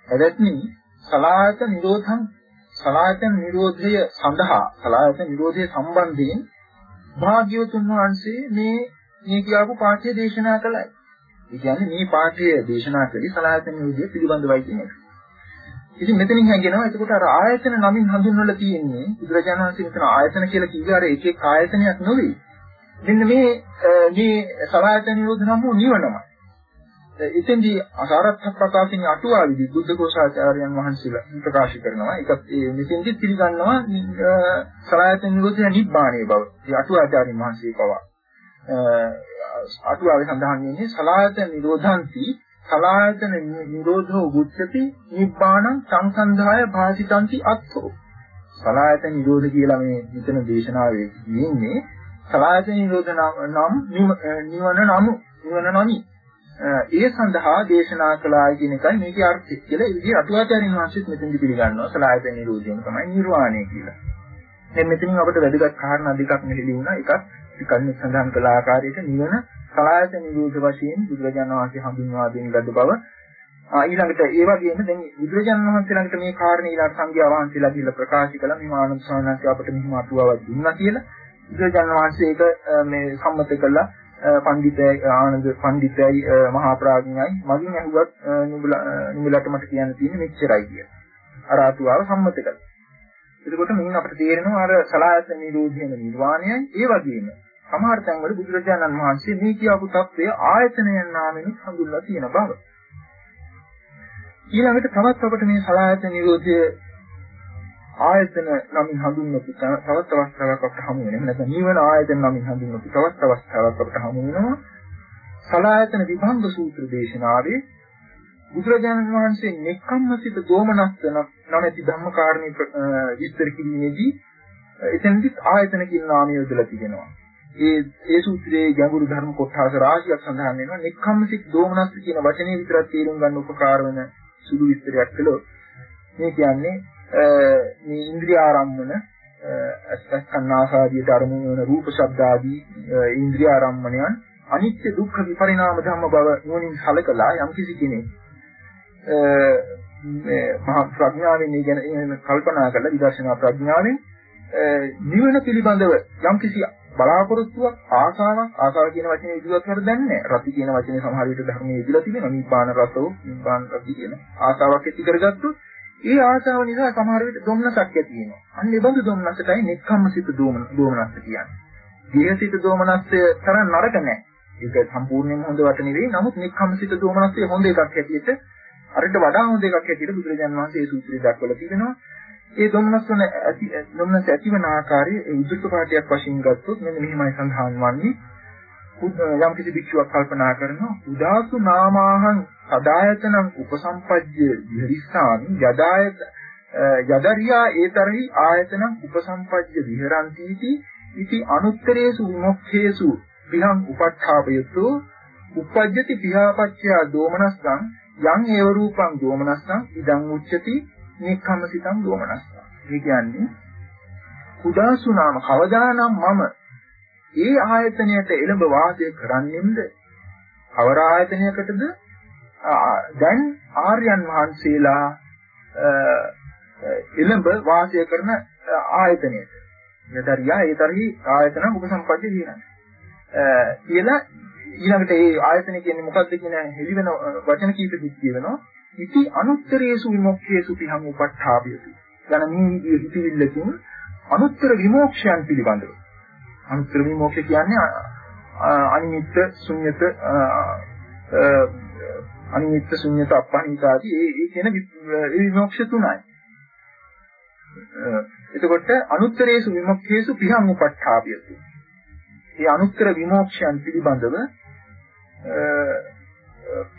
එවත්නි සලාත නිරෝධං සලාත නිරෝධය සඳහා සලාත නිරෝධය සම්බන්ධයෙන් භාග්‍යවතුන් වහන්සේ මේ මේ කියපු පාඨය දේශනා කළයි. ඒ කියන්නේ මේ පාඨය දේශනා කළේ සලාත නිරෝධය පිළිබඳවයි කියන එක. ඉතින් මෙතනින් හැගෙනවා එතකොට අර ආයතන නමින් හඳුන්වලා තියෙන්නේ බුදුරජාණන් වහන්සේ මෙතන ආයතන කියලා කිව්වේ අර එක එක ආයතනයක් නෙවෙයි. මෙන්න මේ මේ සලායතන නිරෝධ නම් වූ නිවනමයි. එතෙන්දී අසාරත්ථ ප්‍රකාශින් අටුවාවේදී බුද්ධ ഘോഷාචාර්යයන් වහන්සේලා ප්‍රකාශ කරනවා. ඒකත් ඒ මෙතෙන්දී පිළිගන්නවා සලායතන නිරෝධය නිබ්බාණය බව. ඒ අටුවාචාර්යයන් වහන්සේ පවා. අටුවාවේ සඳහන් වෙන්නේ සලායතන නිරෝධන්ති සලායතන නිරෝධෝ ගුච්ඡති නිබ්බාණං සංසන්දාය භාසිතಂತಿ අත්ථෝ සලායතන නිරෝධ කියලා මේ මෙතන දේශනාවේ කියන්නේ සලායතන නිරෝධ නම් නිවන නමු නිවන නමි ඒ සඳහා දේශනා කළායි කියන එකයි මේකේ අර්ථය කියලා ඉතින් අටුවාචාරින් වහන්සේත් මෙතෙන්දි පිළිගන්නවා සලායතන නිරෝධයම තමයි නිර්වාණය කියලා. දැන් මෙතනින් අපිට වැදගත් කාරණා දෙකක් මෙහෙලි වුණා. එකක් කලින් සඳහන් කළ ආකාරයට නිවන සලායත නිරෝධ වශයෙන් බුදුරජාණන් වහන්සේ හඳුන්වා දෙන ලද බව. ඊළඟට ඒ වගේම දැන් බුදුරජාණන් වහන්සේ ළඟට මේ කාරණේ ඊළඟ සංඝයා වහන්සේලා කියලා ප්‍රකාශ කළා. මේ ආනන්ද ස්වාමීන් අපට මෙහිම අතුවාවක් දුන්නා කියලා. බුදුරජාණන් වහන්සේ ඒක මේ සම්මත කළා. පඬිතයි ආනන්ද පඬිතයි මහා ප්‍රඥයි මගින් ඇහුවත් නුඹලට මට කියන්න තියෙන්නේ මෙච්චරයි කියලා. අර අතුවාව සම්මත කළා. එතකොට මෙන්න අපිට තේරෙනවා අර සලායතන නිරෝධයන නිර්වාණයයි. ඒ වගේම සමහර තැන්වල බුදුරජාණන් වහන්සේ මේ කියපු தත්වය ආයතනයන් නාමයෙන් හඳුන්වලා තියෙන බව. ඊළඟට තවත් අපිට මේ සලායතන නිරෝධය ආයතන නමින් හඳුන්වපු තවත් අවස්ථාවක් අපිට හමු වෙනවා. නැත්නම් නිවන ආයතන නමින් හඳුන්වපු තවත් අවස්ථාවක් අපිට හමු වෙනවා. සලායතන විභංග සූත්‍ර දේශනාවේ බුදුරජාණන් වහන්සේ නෙක්ඛම්මසිත දෝමනස්ස නැමැති ධම්මකාරණේ විස්තර කිරීමේදී එතනදිත් ආයතන කියන නාමය යොදලා තිබෙනවා. ඒ ඒ සූත්‍රයේ ගැඹුරු ධර්ම කොටස රාශියක් සඳහන් වෙනවා. නෙක්ඛම්මසිත දෝමනස්ස කියන වචනේ විතරක් තේරුම් ගන්න උපකාර වෙන සුළු විස්තරයක් කළොත් මේ කියන්නේ මේ ඉන්ද්‍රිය ආරම්මන අස්කන්නාසාදියට අරමුණු වන රූප ශබ්ද ආදී ඉන්ද්‍රිය ආරම්මණයන් අනිත්‍ය දුක්ඛ විපරිණාම ධම්ම බව නුවණින් සලකලා යම්කිසි කෙනෙක් මේ මහා ප්‍රඥාවෙන් මේ ගැන කල්පනා කරලා විදර්ශනා ප්‍රඥාවෙන් නිවන පිළිබඳව යම්කිසි බලාපොරොත්තුවක් ආසාවක් ආසාව කියන වචනේ ඉදිරියට කර දන්නේ රති කියන වචනේ සමහර විට ධර්මයේ ඉදිරියට තිබෙනවා. නිබ්බාන රසෝ නිබ්බාන රති කියන ආසාවක් ඇති කරගත්තොත් ඒ ආසාව නිසා සමහර විට දුම්නසක් ඇති වෙනවා. අන්න ඒ බඳු දුම්නසටයි නෙක්ඛම්මසිත දුම්නස කියන්නේ. ගිහසිත දුම්නසය තරම් නරක නැහැ. ඒක සම්පූර්ණයෙන්ම හොඳ වට නෙවෙයි. නමුත් නෙක්ඛම්මසිත දුම්නසය හොඳ එකක් හැටියට අරට වඩා හොඳ එකක් හැටියට බුදුරජාන් වහන්සේ මේ සූත්‍රය දක්වලා තිබෙනවා. ඒ ධම්මස් වන ඇති ධම්මස් ඇතිවන ආකාරය ඒ උද්දෘත පාඨයක් වශයෙන් ගත්තොත් මෙන්න මෙහිමයි සඳහන් වන්නේ. යම් කිසි භික්ෂුවක් කල්පනා කරනවා උදාසු නාමාහං සදායතනං උපසම්පජ්ජ විහරිස්සාමි යදායත යදරියා ඒතරහි ආයතනං උපසම්පජ්ජ විහරಂತೀති ඉති අනුත්තරේසු විමුක්ඛේසු විහං උපට්ඨාපයතු උපජ්ජති පියාපච්චය දෝමනස්සං යං ඒව රූපං දෝමනස්සං ඉදං උච්චති නික්ඛම්මසිතං දෝමනස්සං. ඒ කියන්නේ කුඩාසු නාම කවදානම් මම ඒ ආයතනයට එළඹ වාසය කරන්නෙම්ද? කවර ආයතනයකටද? දැන් ආර්යයන් වහන්සේලා එළඹ වාසය කරන ආයතනයට. යතරියා ඒතරහි ආයතන උපසම්පatti දිනන. කියලා ඊළඟට ඒ ආයතන කියන්නේ මොකක්ද කියන හෙලි වෙන වචන කීපෙකුත් කියනවා. ඉති අනුත්තරේසු විමුක්ඛේසු පිහං උපට්ඨාපයති. යන මේ විදිහේ හිතවිල්ලකින් අනුත්තර විමෝක්ෂයන් පිළිබඳව. අනුත්තර විමෝක්ෂ කියන්නේ අනිමිත්ත ශුන්්‍යත අනිමිත්ත ශුන්්‍යත අපහනිත ආදී ඒ ඒ කියන විමෝක්ෂ තුනයි. එතකොට අනුත්තරේසු විමුක්ඛේසු පිහං උපට්ඨාපයති. මේ අනුත්තර විමෝක්ෂයන් පිළිබඳව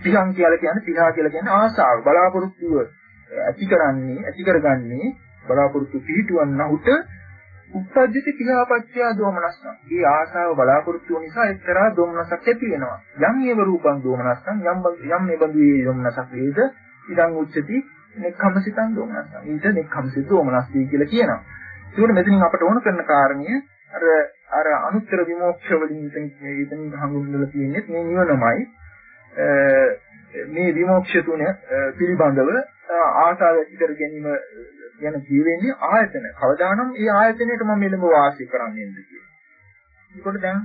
පිහං කියලා කියන්නේ පිහා කියලා කියන්නේ ආසාව බලාපොරොත්තුව ඇති කරන්නේ ඇති කරගන්නේ බලාපොරොත්තු පිහිටුවන්නහුට උපද්දිත පිහාපච්චය දෝමනස්සං. මේ ආසාව බලාපොරොත්තු නිසා එක්තරා දෝමනසක් ඇති වෙනවා. යම් ඒව රූපං දෝමනස්සං යම් යම් මේ බඳු ඒ දෝමනසක් වේද ඉදං උච්චති නෙක්ඛම්සිතං දෝමනස්සං. ඊට නෙක්ඛම්සිත දෝමනස්සී කියලා කියනවා. ඒකට මෙතනින් අපට ඕන කරන කාරණය අර අර අනුත්තර විමෝක්ෂ වලින් ඉතින් හඳුන්වලා තියෙන්නේ මේ නිවනමයි මේ විමෝක්ෂ තුන පිළිබඳව ආසාව ඇති කර ගැනීම ගැන කියවෙන්නේ ආයතන. කවදානම් මේ ආයතනයට මම මෙලඹ වාසය කරන්නේද කියලා. ඒකට දැන්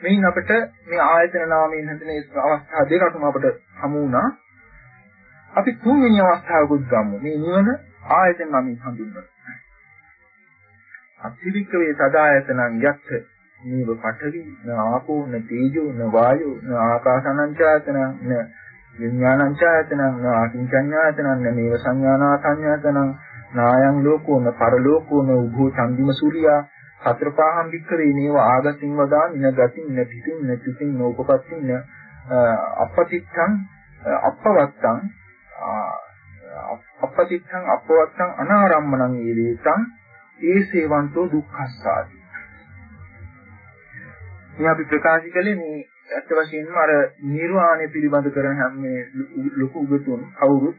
මෙයින් අපිට මේ ආයතන නාමයෙන් හඳුනන අවස්ථා දෙකක්ම අපිට හමු වුණා. අපි තුන්වෙනි අවස්ථාවකුත් ගමු. මේ නිවන ආයතන නමින් හඳුන්වනවා. අතිවික්කවේ සදායතනං යක්ඛ නීව පඨවි න ආපෝ න තේජෝ න වායෝ න ආකාසනංචායතනං න විඥානංචායතනං න ආකින්චඤ්ඤායතනං න මේව සංඥානා සංඥාතනං නායං ලෝකෝ න පරලෝකෝ න උභෝ චන්දිම සූර්යා සතරපාහම් වික්කවේ නේව ආගතින් වදා නින ගතින් න පිටින් න පිටින් නෝපපත්තින් න අපපතිත්තං අපවත්තං අපපතිත්තං අපවත්තං අනාරම්මණං ඊවේතං ඒ සේවන්තෝ දුක්ඛස්සාති. මේ අපි ප්‍රකාශ කළේ මේ ඇත්ත වශයෙන්ම අර නිර්වාණය පිළිබඳ කරන හැම මේ ලොකු උගතුන් කවුරුත්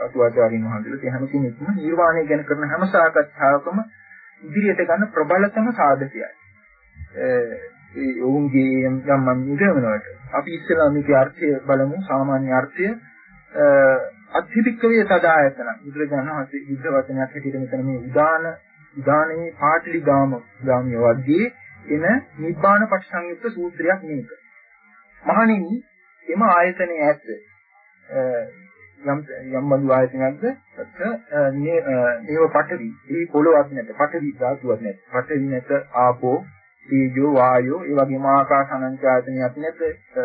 අතුවාචාරින් වහන්සේලා හැම කෙනෙක්ම නිර්වාණය ගැන කරන හැම සාකච්ඡාවකම ඉදිරියට ගන්න ප්‍රබලතම සාධකයයි. ඒ ඔවුන්ගේ යම් යම් නිගමනවලට අපි ඉස්සෙල්ලා මේකේ අර්ථය බලමු සාමාන්‍ය අර්ථය අත්‍යධිකවේ සදායතන බුදුරජාණන් වහන්සේ බුද්ධ වචනයක් හැටියට මෙතන මේ උදාන උදානේ පාටලි ගාම ගාමිය වර්ගයේ එන නිබ්බාන පටිසංයුක්ත සූත්‍රයක් මේක. මහණෙනි එම ආයතනයේ ඇත්ත යම් යම් බඳු ආයතනයක්ද? නේව පඨවි. ඒ පොළොවක් නැත පඨවි ධාතුවක් නැත. පඨවි නැත ආපෝ තීජෝ වායෝ ඒ වගේම ආකාසානංචායතනයක් නැත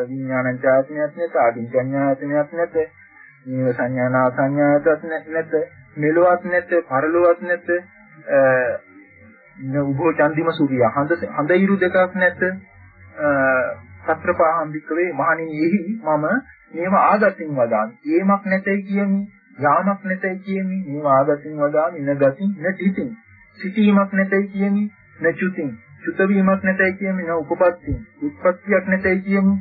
විඥානංචායතනයක් නැත ආදින්චඤ්ඤායතනයක් නැත නේව සංඥානා සංඥායතනයක් නැත මෙලොවක් නැත පරලොවක් නැත උභෝ චන්දිම සූර්ය හඳ හඳ ඉරු දෙකක් නැත සත්‍රපාහම් වික්‍රේ මහණෙනි එහි මම මේවා ආගතින් වදාමි. ඒමක් නැතයි කියමි. යාමක් නැතයි කියමි. මේවා ආගතින් වදාමි. නගතින් නැතිතින්. සිටීමක් නැතයි කියමි. නචුතින්. චුත වීමක් නැතයි කියමි. න උපපත්තින්. උත්පත්තියක් නැතයි කියමි.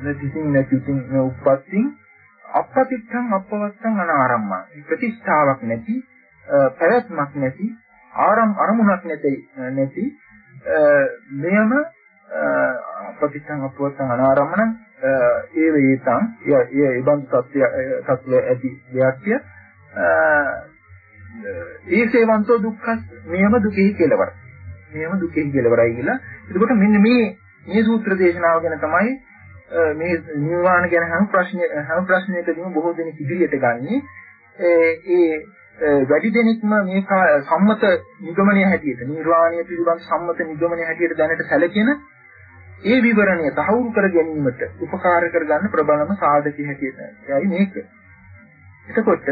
නැතිතින් නැතිතින් න උපපත්තින් අපපතිත්තං අපවත්තං අනාරම්මං ප්‍රතිස්ථාවක් නැති පැවැත්මක් නැති ආරම් අරමුණක් නැති නැති මෙයම අපපතිත්තං අපවත්තං අනාරම්මං ඒ වේතං ය ඒ බඳු සත්‍ය සත්‍ය ඇති දෙයක්ය ඒ සේවන්තෝ දුක්ඛස් මෙයම දුකෙහි කෙලවර. මෙයම දුකෙහි කෙලවරයි කියලා. එතකොට මෙන්න මේ මේ සූත්‍ර දේශනාව ගැන තමයි මේ නිර්වාණ ගැන හැම ප්‍රශ්න හැම ප්‍රශ්නයකදීම බොහෝ දෙනෙක් ඉදිරියට ගන්නේ. ඒ වැඩි දෙනෙක්ම මේ සම්මත නිගමනය හැටියට නිර්වාණය පිළිබඳ සම්මත නිගමනය හැටියට දැනට සැලකෙන ඒ විවරණය තහවුරු කර ගැනීමට උපකාර කරගන්න ප්‍රබලම සාධකයේ හැටියටයි මේක. එතකොට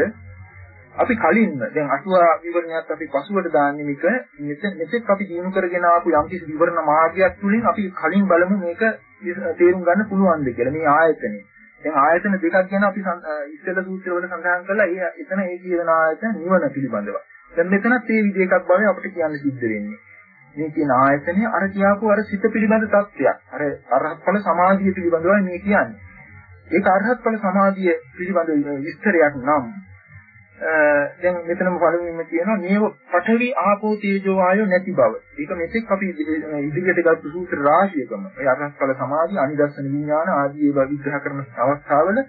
අපි කලින්ම දැන් අටුවා විවරණයත් අපි පසුවට දාන්නේ මේක මෙතෙක් අපි දිනු කරගෙන ආපු යම්කිසි විවරණ මාර්ගයක් තුලින් අපි කලින් බලමු මේක තේරුම් ගන්න පුළුවන්ද කියලා මේ ආයතනේ. දැන් ආයතන දෙකක් ගැන අපි ඉස්සෙල්ලා සූත්‍රවල සඳහන් කළා ඒ එතන ඒ කියන ආයතන නිවන පිළිබඳව. දැන් මෙතනත් මේ විදිහ එකක් බව අපිට කියන්න සිද්ධ වෙන්නේ. මේ කියන ආයතනය අර කියාපු අර සිත පිළිබඳ තත්ත්වයක්. අර අරහත් ඵල සමාධිය පිළිබඳවයි මේ කියන්නේ. ඒක අරහත් ඵල සමාධිය පිළිබඳ විස්තරයක් නම් දැන් මෙතනම පළමුවෙන්ම කියනවා නේව පඨවි ආපෝ තේජෝ ආයෝ නැති බව. ඒක මෙතෙක් අපි ඉදිරියට ගත්ත සූත්‍ර රාශියකම ඒ අරහත්ඵල සමාධි අනිදර්ශන විඥාන ආදී ඒවා විග්‍රහ කරන අවස්ථාවල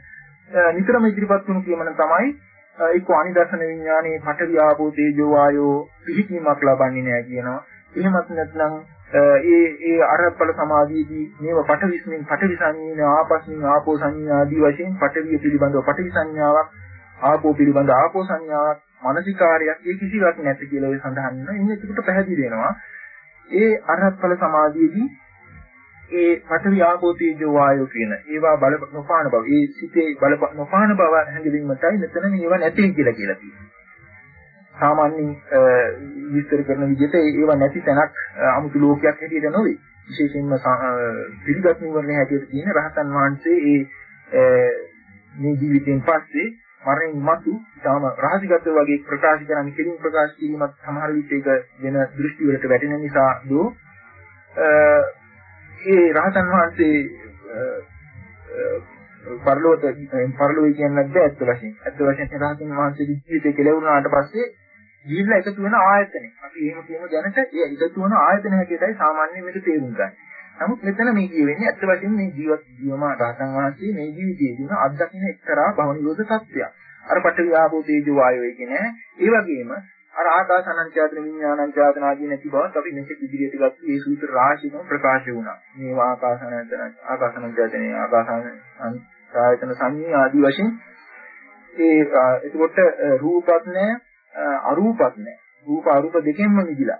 නිතරම ඉදිරිපත් වුණු කියමන තමයි එක්ක අනිදර්ශන විඥානයේ පඨවි ආපෝ තේජෝ ආයෝ පිහිටීමක් ලබන්නේ නැහැ කියනවා. එහෙමත් නැත්නම් ඒ ඒ අරහත්ඵල සමාධියේදී මේව පඨවිස්මින් පඨවි සංඥා ආපස්මින් ආපෝ සංඥා ආදී වශයෙන් පඨවිය පිළිබඳව පඨවි සංඥාවක් ආපෝ පිළිබඳ ආපෝ සංඥාවක් මානසිකාරයක් ඒ කිසිවක් නැති කියලා ඒ සඳහන් වෙනවා. ඉන්නේ ඒකට පැහැදිලි වෙනවා. ඒ අරහත් ඵල සමාධියේදී ඒ පඨවි ආපෝ තේජෝ වායෝ කියන ඒවා බල නොපාන බව, ඒ සිතේ බල නොපාන බව හැඟවීමටයි මෙතන මේවා නැති කියලා කියලා තියෙනවා. සාමාන්‍යයෙන් විස්තර කරන විදිහට ඒවා නැති තැනක් 아무තු ලෝකයක් හැටියට නොවේ. විශේෂයෙන්ම පිළිගත් නිවර්ණය හැටියට තියෙන රහතන් වහන්සේ ඒ මේ ජීවිතෙන් පස්සේ මරණින් මතු තාම රහසිගත වගේ ප්‍රකාශ කරන්න කෙලින් ප්‍රකාශ කිරීමත් සමහර විට ඒක වෙන දෘෂ්ටි වලට වැටෙන නිසා දෝ ඒ රහතන් වහන්සේ පරලෝක පරලෝක කියන්නේ නැද්ද? ඇත්ත වශයෙන්. ඇත්ත වශයෙන් රහතන් වහන්සේගේ ජීවිතේ කෙලවුණාට පස්සේ ජීවිතය එකතු වෙන ආයතනෙ අපි එහෙම කියමු දැනට ඒ එකතු වෙන ආයතන හැටියටයි සාමාන්‍යයෙන් මේක තේරුම් ගන්න. නමුත් මෙතන මේ කියවෙන්නේ ඇත්ත වශයෙන්ම මේ ජීවත් ජීවම රහතන් වහන්සේ මේ ජීවිතයේදීම අත්දකින්න එක්තරා භවනිරෝධ තත්ත්වයක්. අර පඨවි ආපෝ තේජෝ වායෝ කියන්නේ ඒ වගේම අර ආකාසානංචාතන විඥානංචාතන ආදී නැති බවත් අපි මේක ඉදිරියට ගත්ත මේ සූත්‍ර රාශියකම ප්‍රකාශ වුණා. මේවා ආකාසානංචාතන ආකාසානංචාතනේ ආකාසාන ආයතන සංඤ්ඤා ආදී වශයෙන් ඒ එතකොට රූපත් නැහැ අරූපත් නැහැ. රූප අරූප දෙකෙන්ම නිදිලා.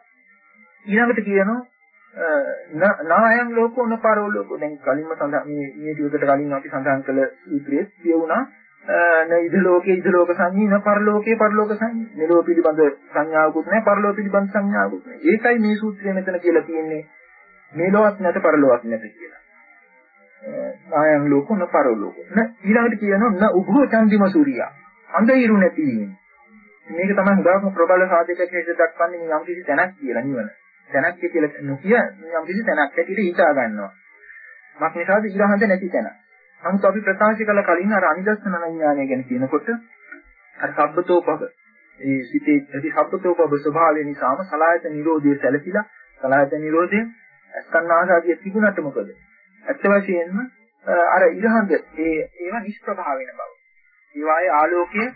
ඊළඟට කියනවා නායම් ලෝකෝ නපරෝ ලෝකෝ. දැන් කලින්ම සඳහන් මේ මේ ටිකට කලින් අපි සඳහන් කළ සූත්‍රයේ කියුණා න ඉද ලෝකේ ඉද ලෝක සංඤී න පරලෝකේ පරලෝක සංඤී. මෙලෝ පිළිබඳ සංඥාවකුත් නැහැ පරලෝ පිළිබඳ සංඥාවකුත් නැහැ. ඒකයි මේ සූත්‍රය මෙතන කියලා තියෙන්නේ මෙලොවත් නැත පරලොවක් නැත කියලා. නායම් ලෝකෝ න පරෝ ලෝකෝ. න ඊළඟට කියනවා න උභෝ චන්දිම සූර්යා. අන්ධිරු නැති. වීම මේක තමයි හුඟක්ම ප්‍රබල සාධකයක් හැටියට දක්වන්නේ මේ යම් කිසි තැනක් කියලා නිවන. තැනක් කියලා නොකිය යම් කිසි තැනක් ඇටියට හිතා ගන්නවා. මක් නිසාද ඉරහඳ නැති තැන. නමුත් අපි ප්‍රකාශ කළ කලින් අර අනිදස්සන විඥානය ගැන කියනකොට අර සබ්බතෝපව ඒ සිතේ ඇති සබ්බතෝපව ස්වභාවය නිසාම සලායත නිරෝධය සැලසිලා සලායත නිරෝධය අස්කන්නාසාදිය තිබුණට මොකද? ඇත්ත වශයෙන්ම අර ඉරහඳ ඒ ඒවා නිෂ්ප්‍රභා වෙන බව. ඒවායේ ආලෝකය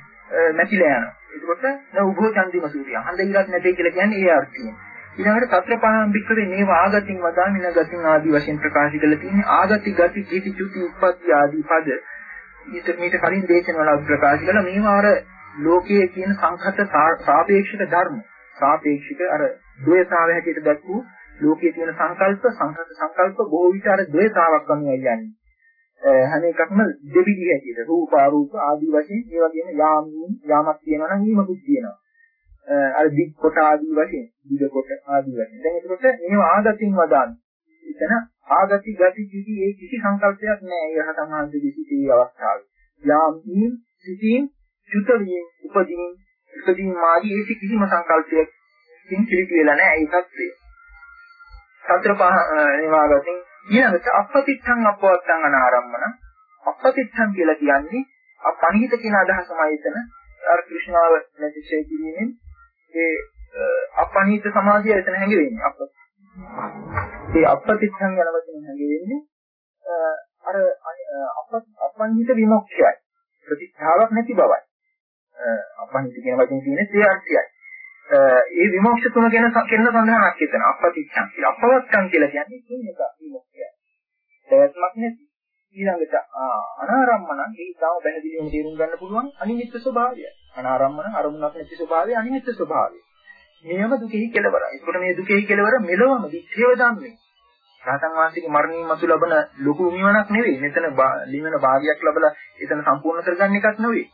නැතිලා යනවා. ඒකකොට උභෝ චන්දිම සූර්යය. හඳ ඉරක් නැtei කියලා කියන්නේ ඒ අර්ථයෙන්. ඊළඟට తත්‍ර පහම් බික්කවේ මේව ආගතින් වදාන ඉන ගතින් ආදී වශයෙන් ප්‍රකාශ කළ තියෙන්නේ ආගති ගති ජීති චුති උප්පත්ති ආදී පද. ඊට මීට කලින් දේශනවල ප්‍රකාශ කළා මේවා අර ලෝකයේ කියන සංහත සාපේක්ෂක ධර්ම. සාපේක්ෂක අර ද්වේතාවය හැටියට දැක්වූ ලෝකයේ තියෙන සංකල්ප සංහත සංකල්ප බොහෝ විට අර ද්වේතාවක් අනුවයි යන්නේ. හැම එකක්ම දෙවිදි හැටියට රූප අරූප ආදී වශයෙන් ඒ වගේම යාම් යාමක් තියෙනවා නම් ඊමකුත් තියෙනවා අර දික් කොට ආදී වශයෙන් දිග කොට ආදී වශයෙන්. දැන් එතකොට මේව ආගතින් වදාන. එතන ආගති ගති කිසි ඒ කිසි සංකල්පයක් නැහැ ඒ රහතන් වහන්සේගේ සිටී අවස්ථාවේ. යාමින් සිටින් චුතවියෙන් උපදීන් උපදීන් මාදී ඒ කිසිම සංකල්පයකින් පිළිපි වෙලා නැහැ ඒ தත්ත්වය. සතර පහ නිවාගතින් ඊළඟට අපපතිච්ඡං අපවත්තං අනාරම්මන අපපතිච්ඡං කියලා කියන්නේ අපනිහිත කියන අදහසමයි එතන අර කෘෂ්ණාව නැතිශය කිරීමෙන් ඒ අපනිහිත සමාධිය එතන හැංගෙන්නේ අප. ඒ අපපතිච්ඡං යන වචනේ හැංගෙන්නේ අර අපනිහිත විමුක්තියයි. ප්‍රතිස්ථාවක් නැති බවයි. අපනිහිත කියන වචනේ තියෙන්නේ ඒ අර්ථයයි. ඒ විමුක්ති තුන ගැන කෙන්න සඳහනක් එතන අපපතිච්ඡං කියලා. අපවත්තං කියලා කියන්නේ කියන එක විමුක්තියයි. ප්‍රයත්නක් නැති. ඊළඟට අනාරම්මන ඒ තාම පැහැදිලිවම තේරුම් ගන්න පුළුවන් අනිමිත්ත ස්වභාවය. අනාරම්මන අරමුණක් නැති ස්වභාවය අනිමිත්ත ස්වභාවය. මේව දුකෙහි කෙලවරයි. ඒකට මේ දුකෙහි කෙලවර මෙලවම දිත්තේව දන්නේ. රහතන් වහන්සේගේ මරණින් මතු ලබන ලොකු නිවනක් නෙවෙයි. මෙතන නිවන භාගයක් ලැබලා එතන සම්පූර්ණ කරගන්න එකක් නෙවෙයි.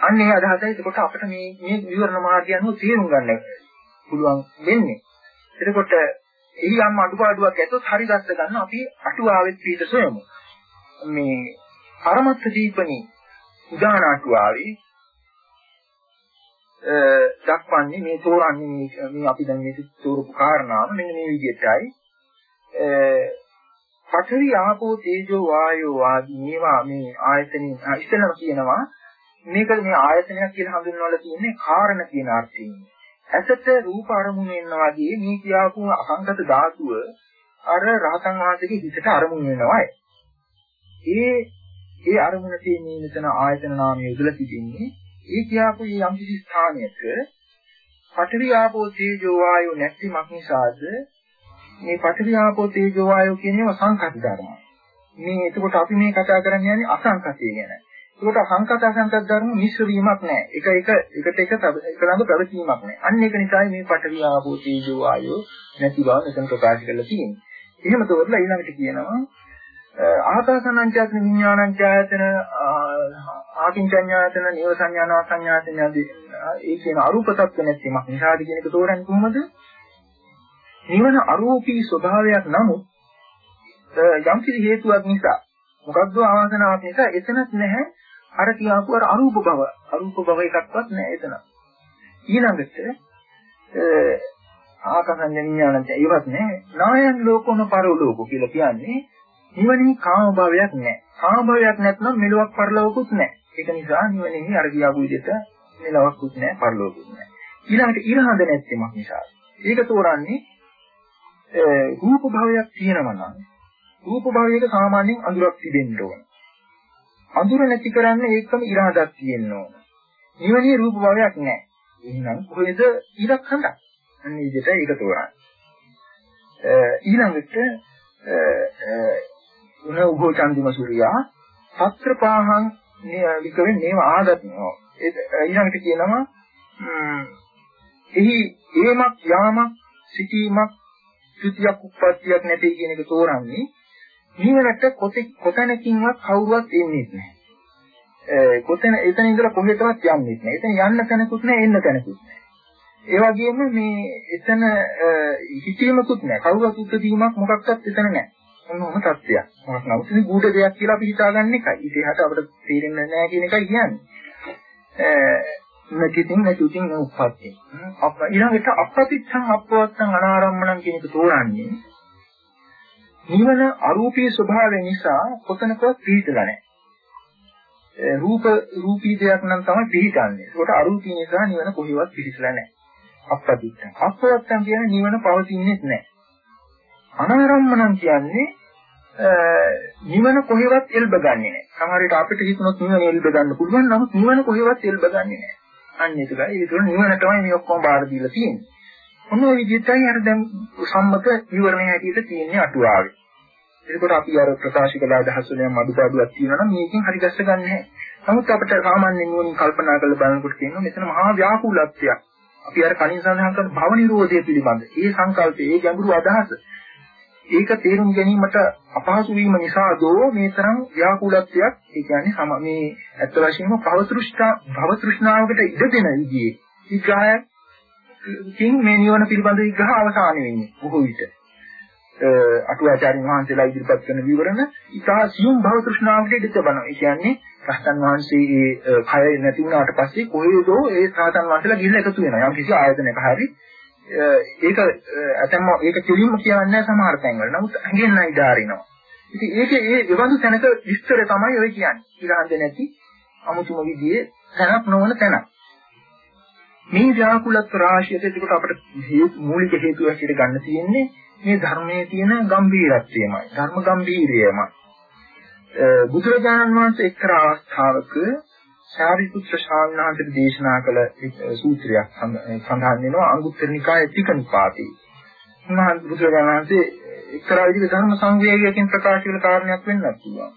අන්න ඒ අදහසයි එතකොට අපිට මේ මේ විවරණ මාර්ගය අනුව තේරුම් ගන්න පුළුවන් වෙන්නේ. එතකොට එහි යම් අඩුපාඩුවක් ඇතොත් හරි ගස්ස ගන්න අපි අටුවාවෙත් පිට සොයමු. මේ පරමත්ත දීපණී උදාන අටුවාවේ දක්වන්නේ මේ තෝරන්නේ මේ අපි දැන් මේ තෝරපු කාරණාව මෙන්න මේ විදිහටයි පඨවි ආපෝ තේජෝ වායෝ ආදී මේවා මේ ආයතනින් ඉස්සෙල්ලාම කියනවා මේක මේ ආයතනයක් කියලා හඳුන්වලා තියෙන්නේ කාරණ කියන අර්ථයෙන්. ඇසට රූප අරමුණු වෙනවා වගේ මේ කියාපු අසංගත ධාතුව අර රහතන් වහන්සේගේ හිතට අරමුණු වෙනවායි. ඒ ඒ අරමුණ තියෙන්නේ මෙතන ආයතන නාමය යොදලා තිබෙන්නේ ඒ කියාපු යම් කිසි ස්ථානයක පඨවි ආපෝ තේජෝ වායෝ නැතිමක් නිසාද මේ පඨවි ආපෝ තේජෝ වායෝ කියන්නේ සංකත ධර්ම. මේ එතකොට අපි මේ කතා කරන්නේ යන්නේ අසංකතය ගැන. ඒකට සංකත අසංකත ධර්ම මිශ්‍ර වීමක් නැහැ. එක එක එකට එක එක ළඟ ප්‍රවචීමක් නැහැ. අන්න ඒක නිසායි මේ පඨවි ආපෝ තේජෝ ආයෝ නැති බව මෙතන ප්‍රකාශ කරලා තියෙන්නේ. එහෙම තෝරලා ඊළඟට කියනවා ආකාසනංචාතන විඥානංචායතන ආකින්චඤ්ඤායතන නේව සංඥාන සංඥායතන ආදී ඒ කියන අරූප තත්ත්ව නැතිමක් නිසාද කියන එක තෝරන්නේ කොහොමද? නිවන අරූපී ස්වභාවයක් නමුත් යම් කිසි හේතුවක් නිසා මොකක්ද ආවාසනාවක් නිසා එතනත් නැහැ අර කියාපු අර අරූප භව අරූප භව එකක්වත් නැහැ එතන. ඊළඟට ආකාසඤ්ඤ විඥානං ඒවත් නැහැ. නායන් ලෝකෝන පරලෝකෝ කියලා කියන්නේ නිවනේ කාම භවයක් නැහැ. කාම භවයක් නැත්නම් මෙලොවක් පරලෝකුත් නැහැ. ඒක නිසා නිවනේ අර කියාපු විදිහට මෙලොවක්කුත් නැහැ පරලෝකුත් නැහැ. ඊළඟට ඉරහඳ නැත්teමක් නිසා. ඒක තෝරන්නේ රූප භවයක් තියෙනවා නම් රූප භවයක සාමාන්‍යයෙන් අඳුරක් තිබෙන්න ඕන. අඳුර නැති කරන්න ඒකම ඉරහදක් තියෙන්න ඕන. නිවනේ රූප භාවයක් නැහැ. එහෙනම් කොහෙද ඉරක් හඳක්? අන්න විදිහට ඒක තෝරන්න. ඊළඟට උන උගෝ චන්දිම සූර්යා සත්‍රපාහං විකවෙන් නේව ආදත්නෝ. ඊළඟට කියනවා එහි ඒමක් යාමක් සිටීමක් ත්‍ෘතියක් උප්පත්තියක් නැtei කියන එක තෝරන්නේ නිවනට කොතැනකින්වත් කවුරුවත් එන්නේ නැහැ. කොතැන එතන ඉඳලා කොහෙටවත් යන්නේ නැහැ. එතන යන්න තැනකුත් නැහැ, එන්න තැනකුත් නැහැ. ඒ වගේම මේ එතන හිතීමකුත් නැහැ. කවුරුත් උත්දීමක් මොකක්වත් එතන නැහැ. මොනම තත්ත්වයක්. මොකක් නමුත් ඉතින් ගුඩ දෙයක් කියලා අපි හිතාගන්න එකයි. ඉතිහාට අපිට තේරෙන්නේ නැහැ කියන එකයි කියන්නේ. නැතිතින් නැතුතින් උප්පත්ති. අප ඊළඟට අපපතිච්ඡං අපවත්තං අනාරම්මණං කියන එක තෝරන්නේ නිවන අරූපී ස්වභාවය නිසා කොතනකවත් පිළිතලා නැහැ. රූප රූපී දෙයක් නම් තමයි පිළිතන්නේ. ඒකට අරූපී නිසා නිවන කොහෙවත් පිළිතලා නැහැ. අපපදිත්ත. අපවත්තම් කියන්නේ නිවන පවතින්නේ නැහැ. අනාරම්මණම් කියන්නේ නිවන කොහෙවත් එල්බගන්නේ නැහැ. සමහර විට අපිට හිතුනොත් නිවන එල්බ ගන්න පුළුවන්. නමුත් නිවන කොහෙවත් එල්බගන්නේ නැහැ. අන්න ඒකයි. ඒක තුළ නිවන තමයි මේ ඔක්කොම බාර දීලා තියෙන්නේ. ඔන්න ඔය විදිහටයි අර දැන් සම්මත විවරණය හැටියට තියෙන්නේ අටුවාවේ. එතකොට අපි අර ප්‍රකාශ කළ අදහස් වලින් අඩුපාඩුවක් තියෙනවා නම් මේකෙන් හරි ගැස්ස ගන්න නැහැ. නමුත් අපිට සාමාන්‍ය නුවණින් කල්පනා කරලා බලනකොට තියෙනවා මෙතන මහා ව්‍යාකූලත්වයක්. අපි අර කලින් සඳහන් කරන භව නිරෝධය පිළිබඳ ඒ සංකල්පය, ඒ ගැඹුරු අදහස ඒක තේරුම් ගැනීමට අපහසු වීම නිසා දෝ මේ තරම් ව්‍යාකූලත්වයක් ඒ කියන්නේ සම මේ ඇත්ත වශයෙන්ම භව තෘෂ්ණා භව තෘෂ්ණාවකට ඉඩ දෙන විදිහේ විග්‍රහයක් කින් මේ නිවන පිළිබඳ විග්‍රහ අවසාන වෙන්නේ බොහෝ විට. අටුවාචාරින් වහන්සේලා ඉදිරිපත් කරන විවරණ ඉතා සියුම් භව තෘෂ්ණාවකට ඉඩ තබනවා. ඒ කියන්නේ රහතන් වහන්සේගේ කය නැති වුණාට පස්සේ කොහේදෝ ඒ රහතන් වහන්සේලා ගිහිල්ලා එකතු වෙනවා. යම් කිසි ආයතනයක හරි ඒක ඇතැම්ම ඒක කෙලින්ම කියන්නේ සමහර තැන්වල. නමුත් ඇඟෙන් නයි ධාරිනවා. ඉතින් ඒකේ ඒ විවඳු තැනක විස්තර තමයි ඔය කියන්නේ. ඊළඟ නැති අමුතුම විදිහේ තැනක් නොවන තැනක්. මේ ව්‍යාකුලත්ව රාශියට එතකොට අපිට මූලික හේතුව හැටියට ගන්න තියෙන්නේ මේ ධර්මයේ තියෙන ගැඹීරත්වයමයි. ධර්ම ගැඹීරියමයි. බුදුරජාණන් වහන්සේ එක්තරා අවස්ථාවක සාරිපුත්‍ර ශාන්වහන්සේට දේශනා කළ සූත්‍රයක් සඳහන් වෙනවා අංගුත්තර නිකායේ තික නිපාතේ. උන්වහන්සේ බුදුරජාණන් වහන්සේ එක්තරා විදිහක ධර්ම සංවේගයකින් ප්‍රකාශ කළ කාරණයක් වෙන්නත් පුළුවන්.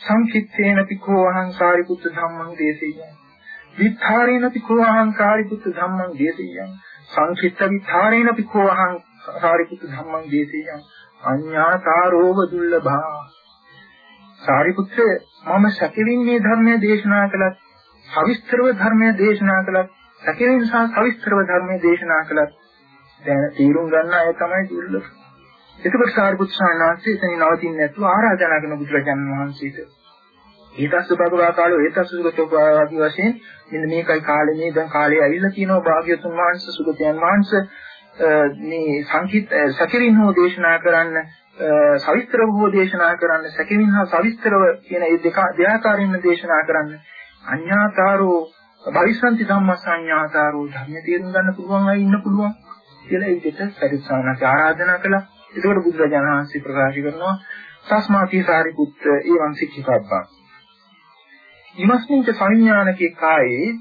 සංකිට්ඨේන පිකෝ අහංකාරි පුත්‍ර ධම්මං දේශේයං. විත්තරේන පිකෝ අහංකාරි පුත්‍ර ධම්මං දේශේයං. සංකිට්ඨ විත්තරේන පිකෝ අහංකාරි පුත්‍ර ධම්මං දේශේයං. අඤ්ඤාතාරෝව දුර්ලභා සාරිපුත්‍ර මම සැකෙමින් මේ ධර්මය දේශනා කළත් සවිස්තරව ධර්මය දේශනා කළත් සැකෙමින් සහ සවිස්තරව ධර්මය දේශනා කළත් දැන් තීරුම් ගන්න අය තමයි දුර්ලභ. එතකොට සාරිපුත්‍ර සානාංශය එතන නවතින්නේ නැතුව ආරාධනා කරන බුදුරජාණන් වහන්සේට ඊටස්ස භගවා කාලෝ ඒතස්ස සුගතෝ ආදී වශයෙන් මෙන්න මේකයි කාලේ මේ දැන් කාලේ ඇවිල්ලා කියනවා භාග්‍යතුන් වහන්සේ සුගතයන් වහන්සේ මේ සංකීත සැකරින් හෝ දේශනා කරන්න සවිස්තරව හෝ දේශනා කරන්න සැකෙමින් හා සවිස්තරව කියන මේ දෙක දෙආකාරයෙන්ම දේශනා කරන්න අඤ්ඤාතාරෝ භවිසන්ති ධම්මසඤ්ඤාතාරෝ ධර්ම තේරුම් ගන්න පුළුවන් අය ඉන්න පුළුවන් කියලා ඒ විදිහට පරිසාරණට ආරාධනා කළා. ඒකෝට බුදුරජාණන් වහන්සේ ප්‍රකාශ කරනවා තස්මාති සාරිපුත්ත ඒවං සික්ඛිතබ්බං. ඉමස්මින්ච සංඥානකේ කායේ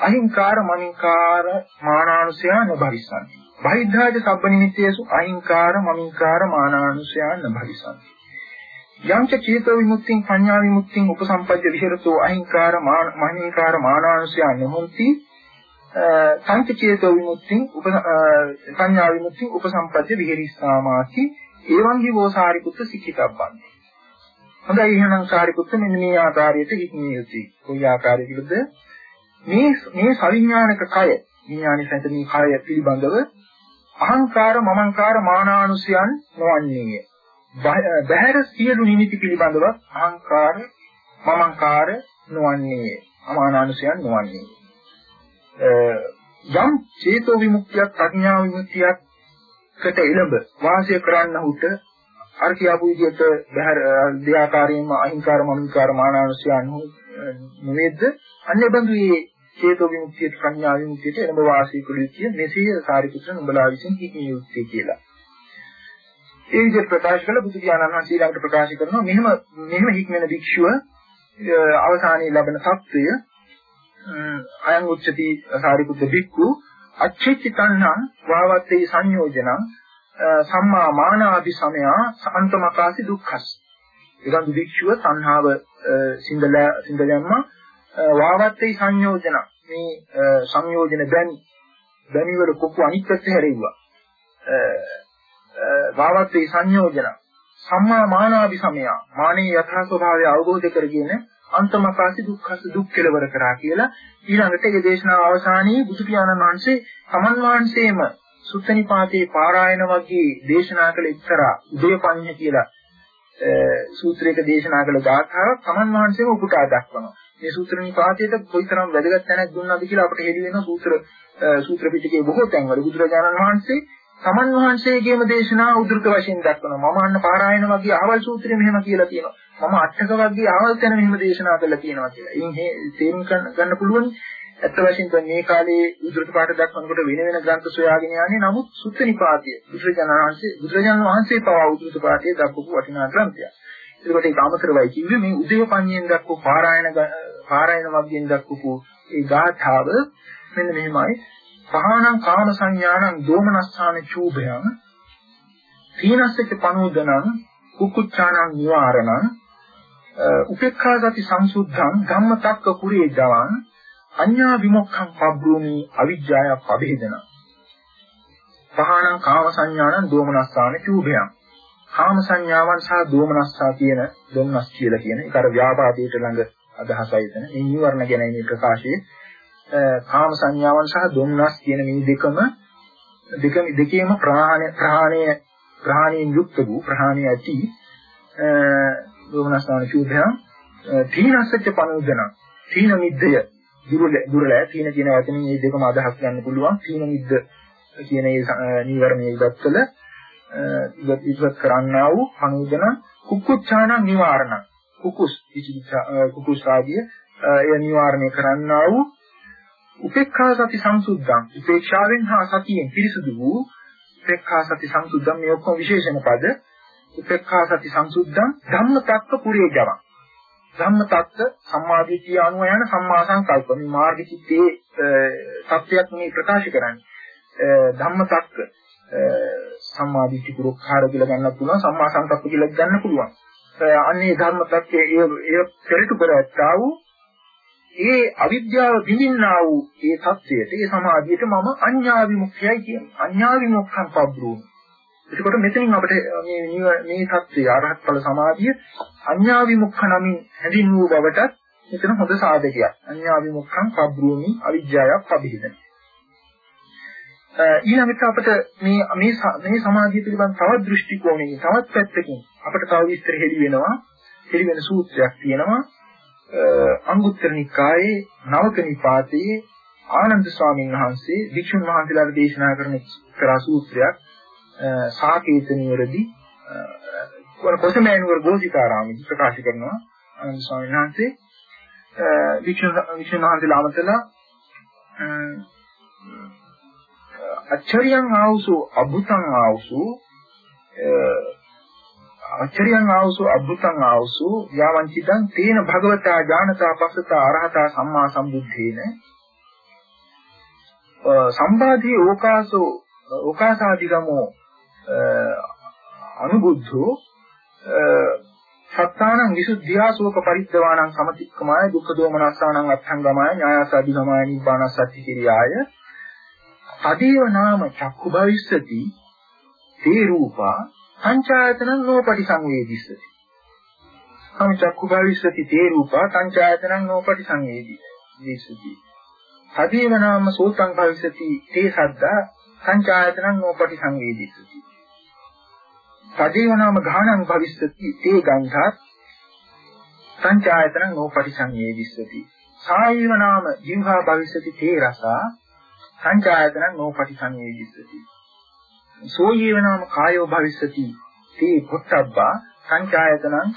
අහිංකාර මනින්කාර මානානුසයා නභවිසන්ති. බහිද්ධාජ සබ්බ නිමිත්තේසු අහිංකාර මමින්කාර මානානුසයන් භවිසන්ති. යංච චේතෝ විමුක්තිං පඤ්ඤා විමුක්තිං උපසම්පජ්ජ විහෙරතෝ අහිංකාර මහින්කාර මානානුසයන් නොහොಂತಿ සංච චේතෝ විමුක්තිං උප පඤ්ඤා විමුක්තිං උපසම්පජ්ජ විහෙරිස්සාමාති එවං හිවෝ සාරිපුත්ත සික්ඛිතබ්බන්ති. හොඳයි එහෙනම් සාරිපුත්ත මෙන්න මේ ආකාරයට හික්මිය යුතුයි. කොයි ආකාරයකද මේ මේ සවිඥානික කය විඥානික මේ කය පිළිබඳව අහංකාර මමංකාර මානානුසයන් නොවන්නේය. බහැර සියලු නිමිති පිළිබඳව අහංකාර මමංකාර නොවන්නේය. අමානානුසයන් නොවන්නේය. යම් චේතෝ විමුක්තියක් ප්‍රඥා විමුක්තියක් කට එළඹ වාසය කරන්නහුට අර කියපු විදිහට බහැර දෙආකාරයෙන්ම අහිංකාර මමංකාර මානානුසයන් නොවේද අන්නේ බඳු චේතෝ විමුක්තියට සංඥා විමුක්තියට එළඹ වාසය කළේ කිය මෙසේ සාරිපුත්‍ර නුඹලා විසින් හික්මිය යුත්තේ කියලා. ඒ විදිහට ප්‍රකාශ කළ බුදු දානන් වහන්සේ ළඟට ප්‍රකාශ කරනවා මෙහෙම මෙහෙම හික්මන භික්ෂුව අවසානයේ ලබන සත්‍යය අයං උච්චති සාරිපුත්‍ර භික්ඛු අච්චිත්තං වාවත්තේ සංයෝජනං සම්මා මානාදි සමයා සාන්තමකාසි දුක්ඛස්. ඒකන් භික්ෂුව සංහාව සිඳලා සිඳලම්මා වාවත්තේ සංයෝජන. මේ සංයෝජන බැනි බැනි වල කොපු අනිත් පැත්ත හැරෙව්වා. වාවත්තේ සංයෝජන. සම්මා මානාභි සමය මානේ යථා ස්වභාවය අවබෝධ කරගෙන අන්තමකාසි දුක්ඛස දුක් කෙලවර කරා කියලා ඊළඟට ඒ දේශනාව අවසානයේ බුදු පියාණන් වහන්සේ සමන් වහන්සේම සුත්තනිපාතේ පාරායන වගේ දේශනා කළ එක්තරා උදේපඤ්ඤ කියලා සූත්‍රයක දේශනා කළ ගාථාවක් සමන් වහන්සේම උපුටා දක්වනවා. මේ සූත්‍ර නිපාතයට කොයිතරම් වැදගත් තැනක් දුන්නාද කියලා අපට හෙළි වෙන සූත්‍ර සූත්‍ර පිටකයේ බොහෝ තැන්වල බුදුරජාණන් වහන්සේ සමන් වහන්සේගේම දේශනා උද්දෘත වශයෙන් දක්වනවා. මම අන්න පාරායන වගේ අහවල් සූත්‍රය මෙහෙම කියලා තියෙනවා. මම අටක වගේ අහවල් තැන මෙහෙම දේශනා කළා කියනවා කියලා. ඉතින් තේරුම් ගන්න පුළුවන් ඇත්ත වශයෙන්ම මේ කාලේ උද්දෘත පාඨ දක්වනකොට වෙන වෙන ග්‍රන්ථ සොයාගෙන යන්නේ නමුත් සුත්ත නිපාතය බුදුරජාණන් වහන්සේ බුදුරජාණන් වහන්සේ පවා උද්දෘත පාඨය දක්වපු වටිනා ග්‍රන්ථයක්. ඒකට ඒක අමතරවයි. කිව්වේ මේ උදේපඤ්ඤයෙන් දක්වපු පාරායන පාරායන වග්ගයෙන් දක්වපු ඒ ගාථාව මෙන්න මෙහෙමයි. පහානං කාම සංඥානං දෝමනස්සාන චූභයං තීනස්සක පනෝදනං කුකුච්ඡානං නිවාරණං උපේක්ඛාගති සංසුද්ධං ධම්මතක්ක කුරේ ජවං අඤ්ඤා විමුක්ඛං පබ්බ්‍රූමි අවිජ්ජාය පබේදන. පහානං කාම සංඥානං දෝමනස්සාන චූභයං. කාම සංඥාවන් සහ දෝමනස්සා කියන දොම්නස් කියලා කියන ඒක අර ව්‍යාපාදයට ළඟ අදහසයි එතන. මේ නිවර්ණ ගැන මේ ප්‍රකාශයේ කාම සංඥාවන් සහ දොම්නස් කියන මේ දෙකම දෙක දෙකේම ප්‍රහාණය ප්‍රහාණය ප්‍රහාණයෙන් යුක්ත වූ ප්‍රහාණය ඇති දෝමනස්ථාන ශූද්‍රයන් තීනස්සච්ච පනුදන තීන මිද්දය දුරල තීන කියන වචනේ මේ දෙකම අදහස් ගන්න පුළුවන් තීන මිද්ද කියන ඒ නීවරණයේ ඉවත් කළ ඉවත් කරන්නා වූ පනුදන කුක්කුච්ඡාන නිවාරණ. කුකුස් කුකුස් ආදී එය නිවාරණය කරන්නා වූ උපේක්ඛා සති සංසුද්ධං. උපේක්ෂාවෙන් හා සතියෙන් පිරිසුදු වූ උපේක්ඛා සති සංසුද්ධං මේ ඔක්කොම විශේෂණ පද. උපේක්ඛා සති සංසුද්ධං ධම්මතක්ක පුරේජවං ධම්මතක්ක සම්මාදිටිය අනුව යන සම්මා සංකල්ප. මේ මාර්ග චිත්තේ සත්‍යයක් මේ ප්‍රකාශ කරන්නේ. ධම්මතක්ක සම්මාදිට්ඨි පුරොක්ඛාර කියලා ගන්නත් පුළුවන් සම්මා සංකප්ප කියලා ගන්න පුළුවන් අන්නේ ධර්මතක්කයේ ඒ පෙරට කරත්තා වූ ඒ අවිද්‍යාව විඳින්නා වූ ඒ தත්වයට ඒ සමාධියට මම අඤ්ඤා විමුක්තියයි කියන්නේ අඤ්ඤා විමුක්ඛං පබ්බරෝමි එතකොට මෙතනින් අපිට මේ මේ தත්ත්වය අරහත් ඵල සමාධිය අඤ්ඤා විමුක්ඛ නමින් හැඳින්වූ බවටත් මෙතන හොඳ සාධකයක්. අඤ්ඤා විමුක්ඛං පබ්‍රූමි අවිජ්ජායක් පබිහිදන. ඊළඟට අපිට මේ මේ මේ සමාධිය පිළිබඳ තවත් දෘෂ්ටි කෝණයකින් තවත් පැත්තකින් අපිට තව විස්තර හෙළි වෙනවා. හෙළි වෙන සූත්‍රයක් තියෙනවා. අංගුත්තර නිකායේ නවක නිපාතයේ ආනන්ද ස්වාමීන් වහන්සේ වික්ෂුන් වහන්සේලාට දේශනා කරන කරා සූත්‍රයක් සාකේත නිවරදී වර කොසමෑනුවර ගෝසිකාරාමයේ ප්‍රකාශ කරනවා ආනන්ද ස්වාමීන් වහන්සේ වික්ෂුන් වහන්සේලා අමතලා අච්චරියං ආවුසු අබුතං ආවුසු අච්චරියං ආවුසු අබ්බුතං ආවුසු යාවංචිතං තේන භගවතා ඥානතා පස්සතා අරහතා සම්මා සම්බුද්ධේන. සම්බාධි ඕකාසෝ ඕකාසාදිගමෝ අනුබුද්ධෝ සත්තානං විසුද්ධියා ශෝක පරිද්දවාණං සමතික්කමාය දුක්ඛ දෝමනස්සානං අත්ථංගමාය ඥායසාදිගමාය නිබ්බානස්සති කිරියාය අදීව නාම චක්කු භවිස්සති තේ රූපා සංචායතනං නෝපටි සංවේදිස්සති සම චක්කු භවිස්සති තේ රූපා සංචායතනං නෝපටි සංවේදිස්සති අදීව නාම සෝතං භවිස්සති තේ සද්දා සංචායතනං නෝපටි සංවේදිස්සති තදේව නාම ගානං භවිස්සති තේ ගන්ධාත් සංචායතනං නෝපටිසංයේදිස්සති සායීව නාම ජීවහා භවිස්සති තේ රසා සංචායතනං නෝපටිසංයේදිස්සති සෝයීව නාම කායෝ භවිස්සති. තේ පොට්ටබ්බා සංචායතනං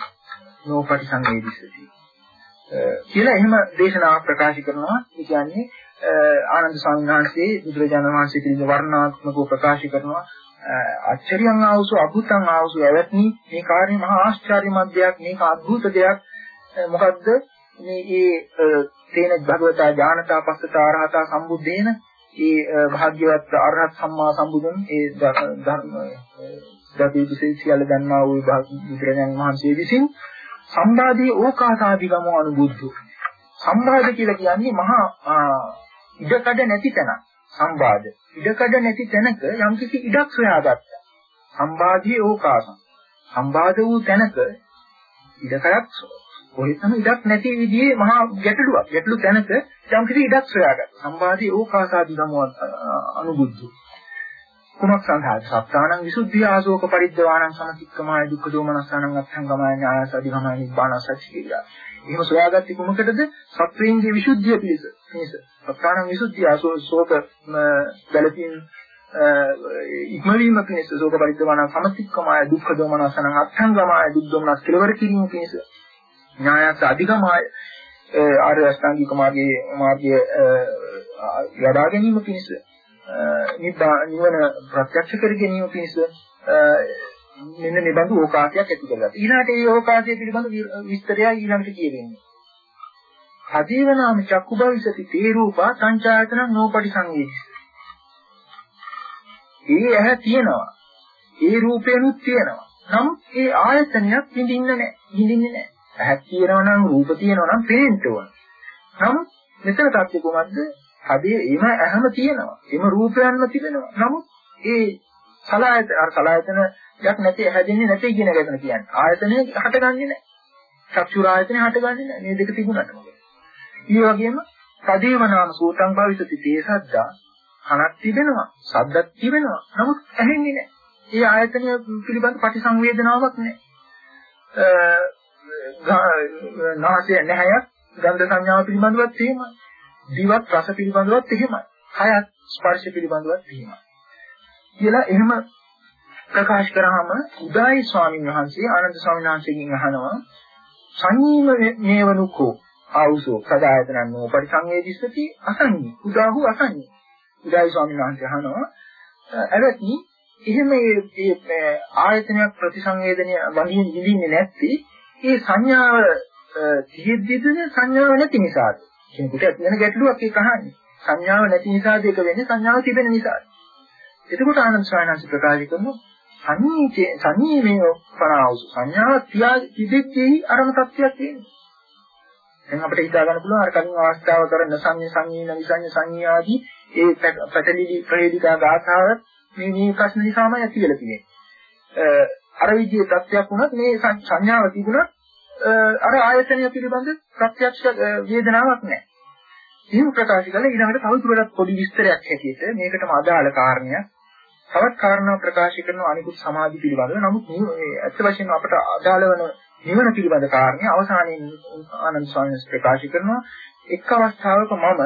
නෝපටිසංයේදිස්සති කියලා එහෙම දේශනාවක් ප්‍රකාශ කරනවා. ඒ කියන්නේ ආනන්ද ස්වාමීන් වහන්සේ බුදුරජාණන් වහන්සේ පිළිබඳ වර්ණාත්මකව ප්‍රකාශ කරනවා. අච්චරියන් ආවසු අභූතං ආවසු ඇවැත්නි. මේ කාර්ය මහා ආශ්චර්යමත් දෙයක් මේක අద్భుත දෙයක්. මොකද්ද? මේ ඒ තේන භගවතා ඥානතා පස්සතා අරහතා සම්බුද්දේන ඒ භාග්‍යවත් අරහත් සම්මා සම්බුදුන් ඒ ධර්ම දතිවිසේ සියල්ල දන්නා වූ බුදුරජාණන් වහන්සේ විසින් සම්බාධී ඕකාසාදිගම අනුබුද්ධ සම්බාධ කියලා කියන්නේ මහා ඉඩකඩ නැති තැන සම්බාධ ඉඩකඩ නැති තැනක යම්කිසි ඉඩක් සොයාගත්තා. සම්බාධියේ ඕකාසං. සම්බාධ වූ තැනක ඉඩකඩක් කොහෙතම ඉඩක් නැති විදිහේ මහා ගැටලුවක්. ගැටලු තැනක යම්කිසි ඉඩක් සොයාගත්තා. සම්බාධියේ ඕකාසාදී නමුවත් අනුබුද්ධ. කුමක් සඳහාද? සත්තානං විසුද්ධිය ආසෝක පරිද්දවාණං සමතික්කමාය දුක්ඛ දෝමනස්සානං අත්ථංගමාය ඥායස අධිගමයි නිබ්බාන සච්ච කියලා. එහෙම සොයාගත්තේ කුමකටද? සත්වයන්ගේ විසුද්ධිය පිණිස. මේස. සත්තානං විසුද්ධිය ආසෝක බැලපින් ඉක්මවීම පිණිස සෝක පරිද්දවාණං සමතික්කමාය දුක්ඛ දෝමනස්සානං අත්ථංගමාය දුක් දෝමනස් කෙලවර කිරීම පිණිස. ඥායස අධිගමයි ආර්ය අෂ්ටාංගික මාර්ගයේ මාර්ගය යඩා ගැනීම පිණිස නිවන ප්‍රත්‍යක්ෂ කර ගැනීම පිණිස මෙන්න මේ බඳු ඕකාශයක් ඇති කරගත්තා. ඊළඟට මේ ඕකාශය පිළිබඳ විස්තරය ඊළඟට කියවෙන්නේ. හදේවනාම චක්කු භවිසති තේ රූපා සංචායතන නෝපටි සංවේදී. ඒ ඇහැ තියෙනවා. ඒ රූපේනුත් තියෙනවා. නමුත් ඒ ආයතනයක් විඳින්න නැහැ. විඳින්නේ නැහැ. ඇහක් තියෙනවා නම් රූප තියෙනවා නම් පේන්න ඕන. නමුත් මෙතන තත්ත්වය කොහොමද? හදේ එම ඇහැම තියෙනවා. එම රූපයන්ම තිබෙනවා. නමුත් ඒ සලායත අර සලායතන යක් නැති හැදෙන්නේ නැති කියන එක කියන්නේ. ආයතනය හටගන්නේ නැහැ. චක්ෂුර ආයතනය හටගන්නේ නැහැ. මේ දෙක තිබුණාට මොකද? ඊ වගේම සදේව නාම සූතං භවිසති තේ සද්දා කනක් තිබෙනවා. සද්දක් තිබෙනවා. නමුත් ඇහෙන්නේ නැහැ. ඒ ආයතනය පිළිබඳ ප්‍රතිසංවේදනාවක් නැහැ. නාසය නැහැය ගන්ධ සංඥාව පිළිබඳවත් එහෙමයි. දිවත් රස පිළිබඳවත් එහෙමයි. කයත් ස්පර්ශ පිළිබඳවත් එහෙමයි. කියලා එහෙම ප්‍රකාශ කරාම උදායි ස්වාමීන් වහන්සේ ආනන්ද ස්වාමීන් වහන්සේගෙන් අහනවා සංයීම මේවනුකෝ ආවුසෝ සදායතනන් නෝ පරිසංවේදිස්සති අසංඤී උදාහු අසංඤී උදායි ස්වාමීන් වහන්සේ අහනවා එවත්නි එහෙම මේ ආයතනයක් ප්‍රතිසංවේදනය වගින් විඳින්නේ නැත්ති ඒ සංඥාව තියෙද්දිද සංඥාව නැති නිසාද? කෙනෙකුට ඇති වෙන ගැටලුවක් ඒක අහන්නේ. සංඥාව නැති නිසාද ඒක වෙන්නේ? සංඥාව තිබෙන නිසාද? එතකොට ආනන්ද ස්වාමීන් ප්‍රකාශ කරනවා සංඤීචේ සංඤීමේ පරාවස. සංඥාව තියා තිබෙද්දී අරම තත්ත්වයක් තියෙනවා. දැන් අපිට හිතා ගන්න පුළුවන් අර කලින් අවස්ථාව කරන සංඤ්ඤ සංඤීන විසඤ්ඤ සංඤ්ඤ ආදී ඒ පැටලිලි ප්‍රහේලිකා ගාථාව මේ මේ ප්‍රශ්න නිසාමයි ඇති වෙලා තියෙන්නේ. අර විදිහේ තත්ත්වයක් වුණත් මේ සංඥාව තිබුණත් අර ආයතනය පිළිබඳ ප්‍රත්‍යක්ෂ වේදනාවක් නැහැ. එහෙම ප්‍රකාශ කළා ඊළඟට තවදුරටත් පොඩි විස්තරයක් හැටියට මේකටම අදාළ කාරණයක්. තවත් කාරණා ප්‍රකාශ කරන අනිකුත් සමාධි පිළිබඳව. නමුත් මේ ඇත්ත වශයෙන්ම අපට අදාළ වන නිවන පිළිබඳ කාරණේ අවසානයේ ආනන්ද ස්වාමීන් ප්‍රකාශ කරනවා. එක් අවස්ථාවක මම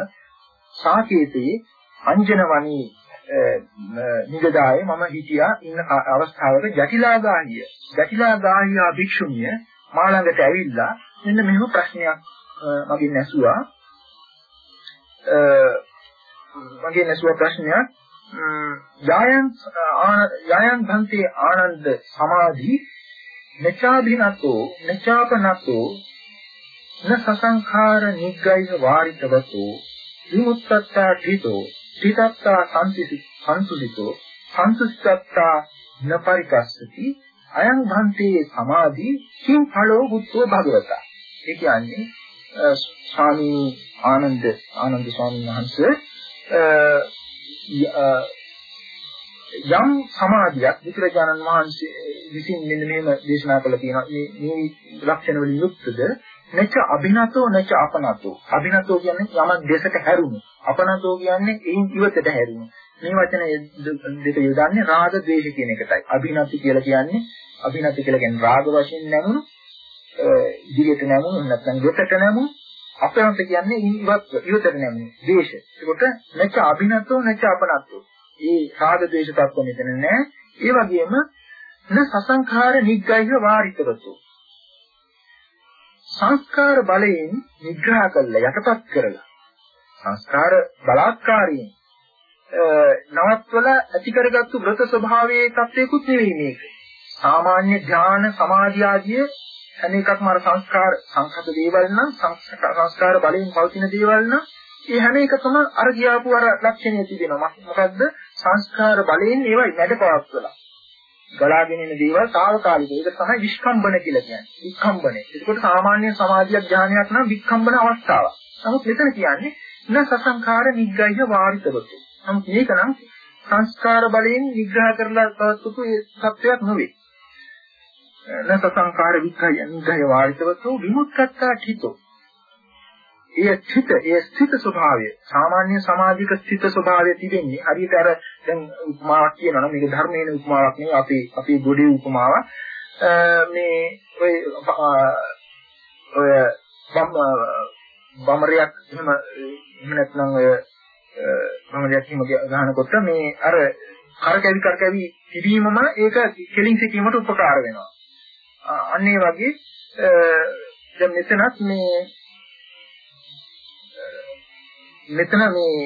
සාකේතයේ අංජනවණී නිගදායේ මම හිටියා ඉන්න අවස්ථාවක ජටිලාගාහිය. ජටිලාගාහියා භික්ෂුණිය මා ළඟට ඇවිල්ලා මෙන්න මෙහෙම ප්‍රශ්නයක් මගෙන් ඇසුවා. මගෙන් ඇසුවා ප්‍රශ්නයක්. යායන් යායන් භන්තේ ආනන්ද සමාධි නචාභිනතෝ නචාපනතෝ න සසංඛාර නිග්ගයිහ වාරිතවතෝ විමුක්තත්තා ධිතෝ ධිතත්තා සංසුසිතෝ සංසුසිතත්තා නපරිකස්සති අයං භන්තේ සමාධි කිං ඵලෝ බුද්ධෝ භගවතා. ඒ කියන්නේ ස්වාමී ආනන්ද ආනන්ද ස්වාමීන් වහන්සේ යම් සමාධියක් විතරජානන් වහන්සේ විසින් මෙන්න මෙහෙම දේශනා කළා තියෙනවා මේ මේ ලක්ෂණ වලින් යුක්තද නැච අභිනතෝ නැච අපනතෝ. අභිනතෝ කියන්නේ යමක් දෙසට හැරුණු. අපනතෝ කියන්නේ එයින් ඉවතට හැරුණු. මේ වචන දෙක යොදන්නේ රාග ද්වේෂ කියන එකටයි. අභිනති කියලා කියන්නේ අභිනති කියලා කියන්නේ රාග වශයෙන් නැමුණු ඉදිරියට නැමුණු නැත්නම් දෙකට නැමුණු. අපනත කියන්නේ ඉවත් ඉවතට නැමුණු. ද්වේෂ. ඒකට නැච අභිනතෝ නැච අපනතෝ. ඒ රාග ද්වේෂ තත්ත්ව මෙතන නෑ. ඒ වගේම න සසංඛාර නිග්ගයිහ වාරිතවතු. සංස්කාර බලයෙන් නිග්‍රහ කළා යටපත් කරලා සංස්කාර බලාත්කාරයෙන් නවත්වල ඇති කරගත්තු වෘත ස්වභාවයේ තත්වයකුත් නෙවෙයි මේක. සාමාන්‍ය ඥාන සමාධි ආදී හැම එකක්ම අර සංස්කාර සංඛත දේවල් නම් සංස්කාර බලයෙන් පවතින දේවල් නම් ඒ හැම එකකම අර ගියාපු අර ලක්ෂණය තිබෙනවා. මොකද්ද? සංස්කාර බලයෙන් ඒවයි වැඩපවත්වලා. ගලාගෙන එන දේවල් తాවකාලික. ඒක තමයි විස්කම්බන කියලා කියන්නේ. විස්කම්බන. ඒකට සාමාන්‍ය සමාධියක් ඥානයක් නම් විස්කම්බන අවස්ථාවක්. නමුත් මෙතන කියන්නේ න සසංඛාර නිග්ගය වාරිතවතු. නමුත් මේක නම් සංස්කාර බලයෙන් විග්‍රහ කරලා පවත්වපු ඒ සත්‍යයක් නෙවෙයි. න සසංඛාර විග්‍රහය නිග්ගය වාරිතවතු විමුක්තත්තා චිතෝ. ඒ චිත ඒ ස්ථිත ස්වභාවය සාමාන්‍ය සමාධික ස්ථිත ස්වභාවය තිබෙන්නේ හරියට අර දැන් උපමාවක් කියනවා නම් මේක ධර්මයේ උපමාවක් නෙවෙයි අපේ අපේ ගොඩේ උපමාවක් මේ ඔය ඔය බමරයක් එහෙම එහෙම නැත්නම් ඔය බමරයක් එහෙම ගහනකොට මේ අර කරකැවි කරකැවි තිබීමම ඒක කෙලින් සිටීමට උපකාර වෙනවා. අන්න ඒ වගේ දැන් මෙතනත් මේ මෙතන මේ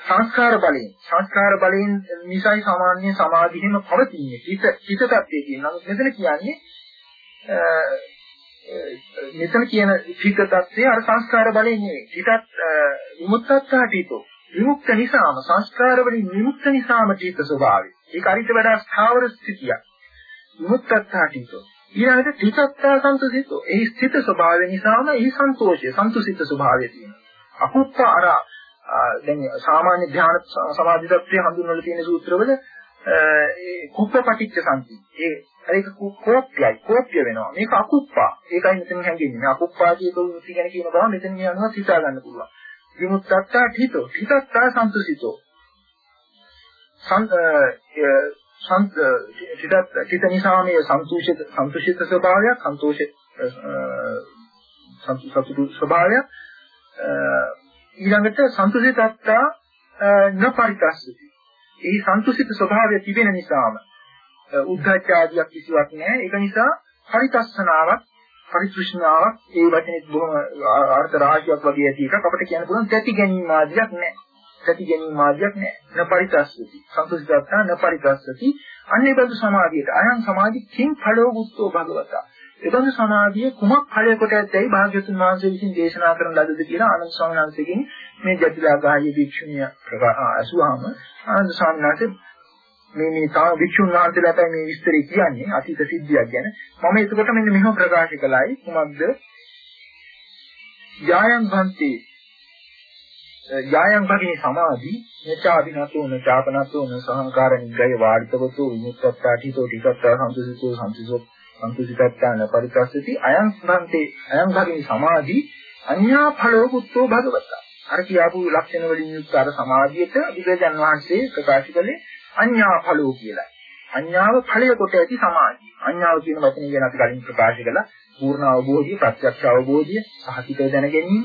සංස්කාර බලයෙන් සංස්කාර බලයෙන් නිසයි සාමාන්‍ය සමාධියෙම පවතින්නේ හිත හිත tattේ කියනවා මෙතන කියන්නේ මෙතන කියන හිත tattේ අර සංස්කාර බලයෙන් නෙවෙයි. හිතත් විමුක්තත්හටීතෝ විමුක්ත නිසාම සංස්කාර වලින් විමුක්ත නිසාම චිත්ත ස්වභාවය. ඒක අරිට වඩා ස්ථාවර ස්ථිතියක්. විමුක්තත්හටීතෝ ඊළඟට හිතත්තා සන්තුසිතෝ. ඒ ස්ථිත ස්වභාවය නිසාම ඒ සන්තෝෂය සන්තුසිත ස්වභාවය තියෙනවා. අකුප්ප අර දැන් සාමාන්‍ය ධ්‍යාන සමාධි tattve හඳුන්වලා තියෙන සූත්‍රවල ඒ කුප්ප පටිච්ච සම්පති ඒ ඒක කෝප්පයයි කෝප්පය වෙනවා. මේක අකුප්පා. ඒකයි මෙතන හැංගෙන්නේ මේ අකුප්පා කියන උන්ති ගැන කියන බව මෙතන මේ අනුව හිතා ගන්න පුළුවන්. විමුක්තත්තා හිතෝ හිතත්තා සන්තුසිතෝ. චිතත් චිත නිසා මේ සන්තුෂිත සන්තුෂිත ස්වභාවයක් සන්තෝෂ සතුටු ස්වභාවයක් ඊළඟට සන්තුෂිතත්තා නපරිතස්සති. ඒ සන්තුෂිත ස්වභාවය තිබෙන නිසාම උද්ධච්ච ආදියක් කිසිවක් නැහැ. ඒක නිසා පරිතස්සනාවක් පරිතෘෂ්ණාවක් ඒ වචනේ බොහොම අර්ථ රාශියක් වගේ ඇති එකක් අපිට කියන්න පුළුවන් තැති ගැනීම ආදියක් නැහැ. තැති ගැනීම ආදියක් නැහැ. නපරිතස්සති. සන්තුෂිතත්තා නපරිතස්සති. අන්නේ බඳු සමාධියට අයං සමාධි කිං ඵලෝ බුද්ධෝ භගවතා. එබඳු සමාධිය කුමක් ඵලය කොට ඇතැයි භාග්‍යවතුන් වහන්සේ විසින් දේශනා කරන ලදද කියලා ආනන්ද ස්වාමීන් වහන්සේගෙන් මේ ජටිලාගාහී භික්ෂුණිය අසුවාම ආනන්ද ස්වාමීන් වහන්සේ මේ මේ තා භික්ෂුන් වහන්සේලාට මේ විස්තරය කියන්නේ අතීත සිද්ධියක් ගැන. මම එතකොට මෙන්න මෙහෙම ප්‍රකාශ කළයි. කුමක්ද? යායන් භන්ති යායන් භගිනී සමාධි නචාබිනතෝ නචාපනතෝ නසහංකාර නිග්ගය වාඩිතවතෝ විමුක්තත්තාඨිතෝ ටිකත්තා සම්පසිතෝ සම්පසිතෝ සම්පසිතත්තාන පරිකස්සති අයං ස්මන්තේ අයං භගිනී සමාධි අඤ්ඤා ඵලෝ පුත්තෝ භගවතා අර කියාපු ලක්ෂණ වලින් යුක්ත අර සමාධියට බුදුරජාන් වහන්සේ ප්‍රකාශ කළේ අඤ්ඤා ඵලෝ කියලා. අඤ්ඤාව ඵලය කොට ඇති සමාධිය. අඤ්ඤාව කියන වචනේ ගැන අපි කලින් ප්‍රකාශ කළා. පූර්ණ අවබෝධය, ප්‍රත්‍යක්ෂ අවබෝධය, සහතිකව දැන ගැනීම.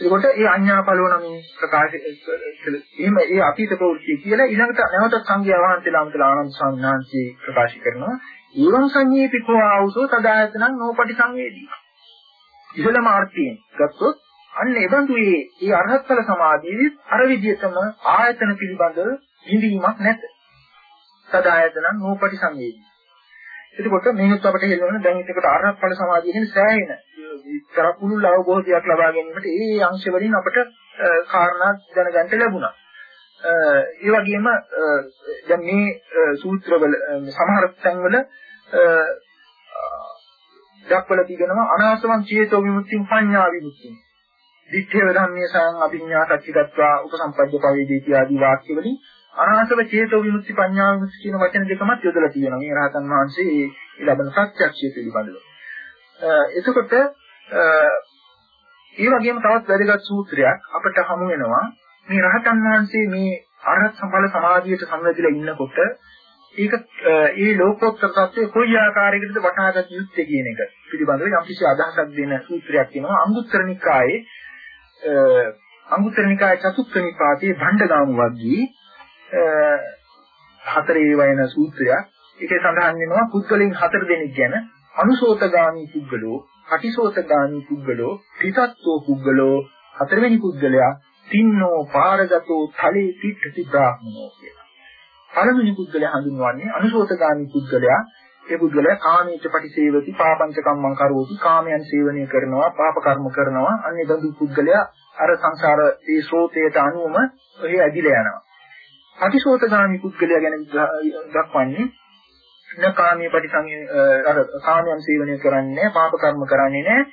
ඒකට ඒ අඤ්ඤා ඵලෝ නම් ප්‍රකාශ එහෙම ඒ අතීත ප්‍රවෘත්ති කියලා ඊළඟට නැවත සංඝයා වහන්සේලා අමතලා ආනන්ද ස්වාමීන් වහන්සේ ප්‍රකාශ කරනවා. ඊවං සංඤේපිකෝ ආවුසෝ තදායතනං නෝපටි සංවේදී. ඉහළම අර්ථයෙන් ගත්තොත් අන්න එබඳු මේ ඒ අරහත් ඵල සමාධියේ අර විදිහටම ආයතන පිළිබඳ හිඳීමක් නැත. සදායතනං නෝපටි සංවේදී. එතකොට මේකත් අපිට හෙළවන දැන් එතකොට අරහත් ඵල සමාධිය කියන්නේ සෑහෙන කරපුළු අවබෝධයක් ලබා ගැනීමට ඒ අංශ වලින් අපිට කාරණා දැනගන්න ලැබුණා. ඒ වගේම දැන් මේ සූත්‍රවල සමහර තැන්වල දක්වලා තිබෙනවා අනාසවං චේතෝ විමුක්තිං පඤ්ඤා විමුක්තිං. දිත්තේ ධම්මේ සයන් අභිඥා සච්චිකත්වා උපසම්පද්ද පවේදී ආදී වාක්‍ය වලින් අනාසව චේතෝ විමුක්ති පඤ්ඤා විමුක්ති කියන වචන දෙකමත් යොදලා තියෙනවා. මේ රහතන් වහන්සේ ඒ ලබන සත්‍යක්ෂය පිළිබඳව. එතකොට ඒ වගේම තවත් වැදගත් සූත්‍රයක් අපිට හමු වෙනවා. මේ රහතන් වහන්සේ මේ අරහත් සම්බල සමාධියට සංවැදිලා ඉන්නකොට ඒක ඒ ලෝකෝත්තර தත්ත්වය කොයි ආකාරයකටද වටහාගත යුත්තේ කියන එක පිළිබඳව යම් කිසි අදහසක් දෙන සූත්‍රයක් තියෙනවා අංගුත්තර නිකායේ අංගුත්තර නිකායේ චතුක්ක නිපාතයේ භණ්ඩගාම වග්ගී හතරේ වයන සූත්‍රයක්. ඒකේ සඳහන් වෙනවා පුද්ගලයන් හතර දෙනෙක් ගැන අනුසෝතගාමී පුද්ගලෝ, අටිසෝතගාමී පුද්ගලෝ, ත්‍රිතත්ත්ව පුද්ගලෝ, හතරවෙනි පුද්ගලයා තින්නෝ පාරගතෝ තලේ පිටති බ්‍රාහ්මනෝ කියලා. පළවෙනි පුද්ගලයා හඳුන්වන්නේ අනුසෝතගාමී පුද්ගලයා. ඒ පුද්ගලයා කාමීච පටිසේවති පාපංච කම්මං කරෝති කාමයන් සේවනය කරනවා පාප කර්ම කරනවා අන්නේ බඳු පුද්ගලයා අර සංසාර ඒ ශ්‍රෝතයට අනුවම ඔහි ඇදිලා යනවා. අතිශෝතගාමි පුද්ගලයා ගැන දක්වන්නේ න කාමී පරිසංය අර කාමයන් සේවනය කරන්නේ පාප කර්ම කරන්නේ නැහැ.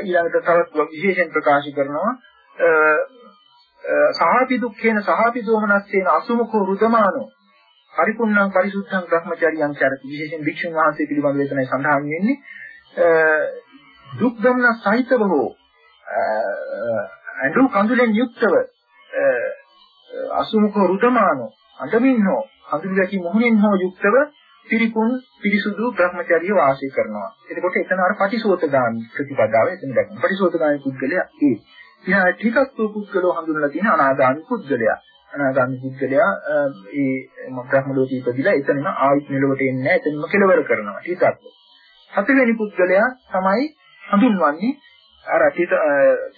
ඊළඟට තවත් විශේෂයෙන් ප්‍රකාශ කරනවා සහාපි දුක්ඛේන සහාපි දෝමනස්සේන අසුමුඛෝ රුදමානෝ පරිපුන්නං පරිසුද්ධං භ්‍රමචාරියං චරති. විශේෂයෙන් භික්ෂුන් වහන්සේ පිළිබඳ වේතනයි සඳහන් වෙන්නේ. දුක් දමන සහිතව හෝ අඳු කඳුලෙන් යුක්තව අසුමුඛ රුදමානෝ අඳමින්හෝ හඳුන් දැකි මොහොනින් හෝ යුක්තව පිරිකුන් පිරිසුදු භ්‍රමචර්ය වාසය කරනවා. එතකොට එතන අර පටිසෝතගාමි ප්‍රතිපදාව එතන දැක්කම. පටිසෝතගාමි පුද්ගලයා ඒ. ඊළඟ ටිකක් පුද්ගලෝ හඳුන්වලා තියෙන අනාගාමි පුද්ගලයා. අනාගාමි පුද්ගලයා ඒ බ්‍රහ්ම ලෝකේ ඉපදිලා එතනම ආයිත් නිලවට එන්නේ නැහැ. එතනම කෙලවර කරනවා. ටිකක්. හතරවෙනි පුද්ගලයා තමයි හඳුන්වන්නේ අර අතීත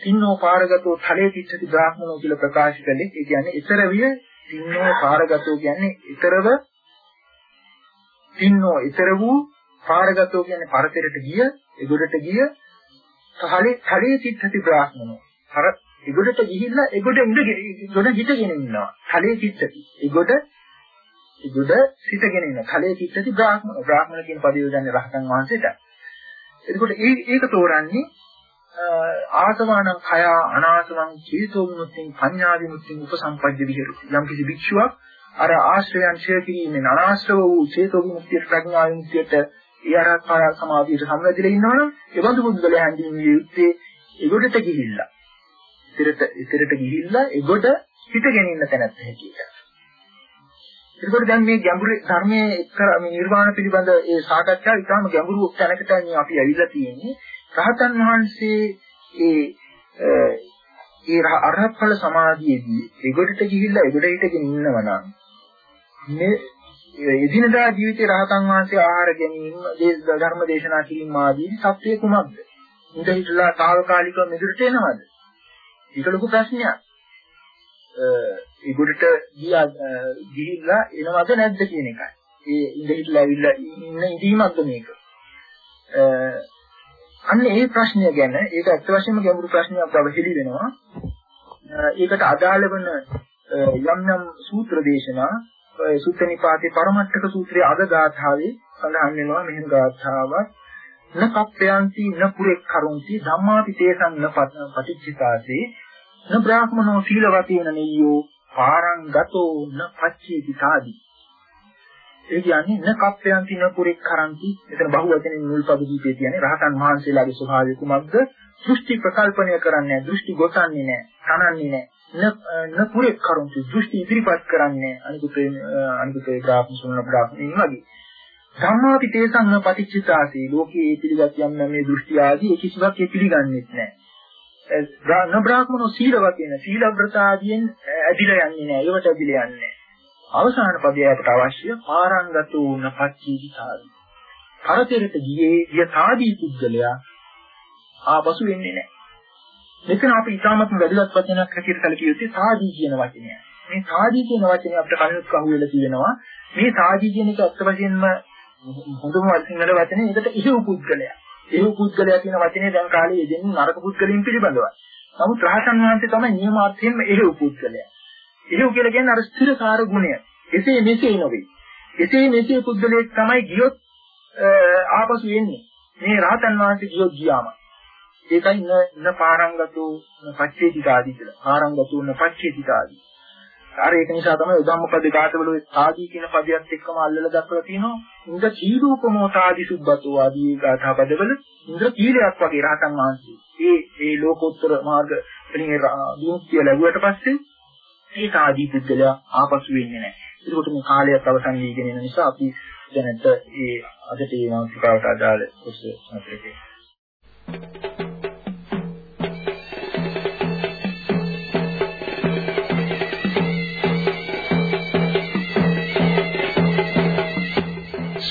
තින්නෝ පාරගතෝ ථලේ තිච්ඡති බ්‍රාහ්මණෝ කියලා ප්‍රකාශ කළේ ඒ කියන්නේ ඊතර විය තින්නෝ පාරගතෝ කියන්නේ ඊතරව තින්නෝ ඊතර වූ පාරගතෝ කියන්නේ පරතරට ගිය එගොඩට ගිය ථලේ ථලේ තිච්ඡති බ්‍රාහ්මණෝ. අර එගොඩට ගිහිල්ලා එගොඩ ඉඳගෙන ගොඩ හිටගෙන ඉන්නවා. ථලේ තිච්ඡති එගොඩ එගොඩ සිටගෙන ඉන්න ථලේ තිච්ඡති බ්‍රාහ්මණ. බ්‍රාහ්මණ කියන පදේ යොදන්නේ රහතන් වහන්සේට. එතකොට ඒක තෝරන්නේ ආසවානං khය අනාසවං චේතෝ විමුක්තිං පඤ්ඤා විමුක්තිං උපසම්පජ්ජ විහෙරති යම් කිසි භික්ෂුවක් අර ආශ්‍රයයන් ඡය කිරීමෙන් අනාශ්‍රව වූ චේතෝ විමුක්තියට ප්‍රඥා විමුක්තියට ඒ අරහත් සමාධියට සම්වැදිලා ඉන්නවනම් ඒ බඳු බුද්ධලයා හැඳින්විය යුත්තේ ඒගොඩට ගිහිල්ලා ඉතරට ඉතරට ගිහිල්ලා ඒගොඩ හිටගෙන ඉන්න තැනත් හැකියට ඒකෝට දැන් මේ ගැඹුරු ධර්මයේ එක්ක මේ නිර්වාණ පිළිබඳ ඒ සාකච්ඡාව ඉතාම ගැඹුරු තැනකට මේ අපි ඇවිල්ලා තියෙන්නේ. රහතන් වහන්සේ ඒ ඒ අරහත් ඵල සමාධියේදී ඒගොඩට ගිහිල්ලා ඒගොඩ හිටගෙන ඉන්නවා නම් මේ එදිනදා ජීවිතේ රහතන් වහන්සේ ආහාර ගැනීම ධර්ම දේශනා කිරීම ආදී සත්‍යය කුමක්ද? ඉඳ හිටලා తాවකාලිකව මෙදුරට එනවද? ඒක ලොකු ප්‍රශ්නයක්. ඒගොඩට ගිහිල්ලා එනවද නැද්ද කියන එකයි. ඒ ඉඳ හිටලා ඇවිල්ලා ඉන්න ඉඳීමක්ද මේක? අන්න ඒ ප්‍රශ්නය ගැන ඒක ඇත්ත වශයෙන්ම ගැඹුරු ප්‍රශ්නයක් බව හෙළි වෙනවා. ඒකට අදාළ වන යම් යම් සූත්‍ර දේශනා සුත්ත නිපාතේ පරමත්තක සූත්‍රයේ අද ගාථාවේ සඳහන් වෙනවා මෙහෙම ගාථාවක්. න කප්පයන්ති න පුරෙක් කරුන්ති ධම්මාපි තේසං න පටිච්චිතාසේ න බ්‍රාහ්මනෝ සීලවතේන නෙය්‍යෝ පාරං ගතෝ න පච්චේති තාදී ඒ කියන්නේ න කප්පයන්ති න පුරෙක් කරන්ති එතන බහුවචනෙන් මුල් පද දීපේ කියන්නේ රහතන් වහන්සේලාගේ ස්වභාවය කුමක්ද? දෘෂ්ටි ප්‍රකල්පනය කරන්නේ දෘෂ්ටි ගොතන්නේ නැහැ තනන්නේ නැහැ. න පුරෙක් කරුන්ති දෘෂ්ටි ඉදිරිපත් කරන්නේ අනිකුත් අනිකුත් ග්‍රාෆ්න සුන්න ග්‍රාෆ්න වගේ. ධම්මාපි තේසං න පටිච්චිතාසී. ලෝකයේ ඒ පිළිගත් යම් මේ දෘෂ්ටි ආදී කිසිවක් ඒ පිළිගන්නේ නැහැ. න බ්‍රාහ්මනෝ සීලවතින සීල ව්‍රත ආදීන් ඇදිලා යන්නේ නැහැ. ඒවට ඇදිලා යන්නේ නැහැ. අවසාන පදයට අවශ්‍ය පාරංගතු වුණ පච්චීතාවි. පරතරට ගියේ යථාදී පුද්ගලයා ආපසු වෙන්නේ නැහැ. මෙතන අපි ඉතාමත් වැදගත් වචනයක් හැටියට සැලකිය යුත්තේ සාදී කියන වචනය. මේ සාදී කියන වචනේ අපිට කලිනුත් කහුවෙලා තියෙනවා. මේ සාදී කියන එක අත්ත වශයෙන්ම හොඳම සිංහල වචනේ ඒකට ඉහු පුද්ගලයා. ඉහු පුද්ගලයා කියන වචනේ දැන් කාලේ යෙදෙන්නේ නරක පුද්ගලයන් පිළිබඳවයි. නමුත් රහතන් වහන්සේ තමයි නියමාර්ථයෙන්ම ඉහු පුද්ගලයා. එහෙම කියලා කියන්නේ අර ස්ථිරකාර ගුණය. එසේ මෙසේ නොවේ. එසේ මෙසේ පුද්ගලයෙක් තමයි ගියොත් ආපසු එන්නේ. මේ රහතන් වහන්සේ ගියොත් ගියාම. ඒකයි න පාරංගතෝ න පච්චේතිකාදී කියලා. පාරංගතෝ න පච්චේතිකාදී. අර ඒක නිසා තමයි උදම්මපද ගාතවල ආදී කියන පදයක් එක්කම අල්ලලා දක්වලා තියෙනවා. ඉන්ද චීරූපමෝතාදී සුබ්බතෝ ආදී ගාථා පදවල ඉන්ද්‍ර කීලයක් වගේ රහතන් වහන්සේ. ඒ ඒ ලෝකෝත්තර මාර්ග වලින් විමුක්තිය ලැබුවට පස්සේ ඒ සාදී පුද්ගලයා ආපසු වෙන්නේ නැහැ. ඒකට මේ කාලයත් අවසන් වීගෙන යන නිසා අපි දැනට ඒ අදට ඒ මානසිකාවට අදාළ කුස මතකේ.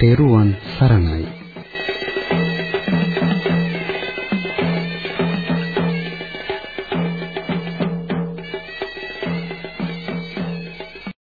තෙරුවන් සරණයි.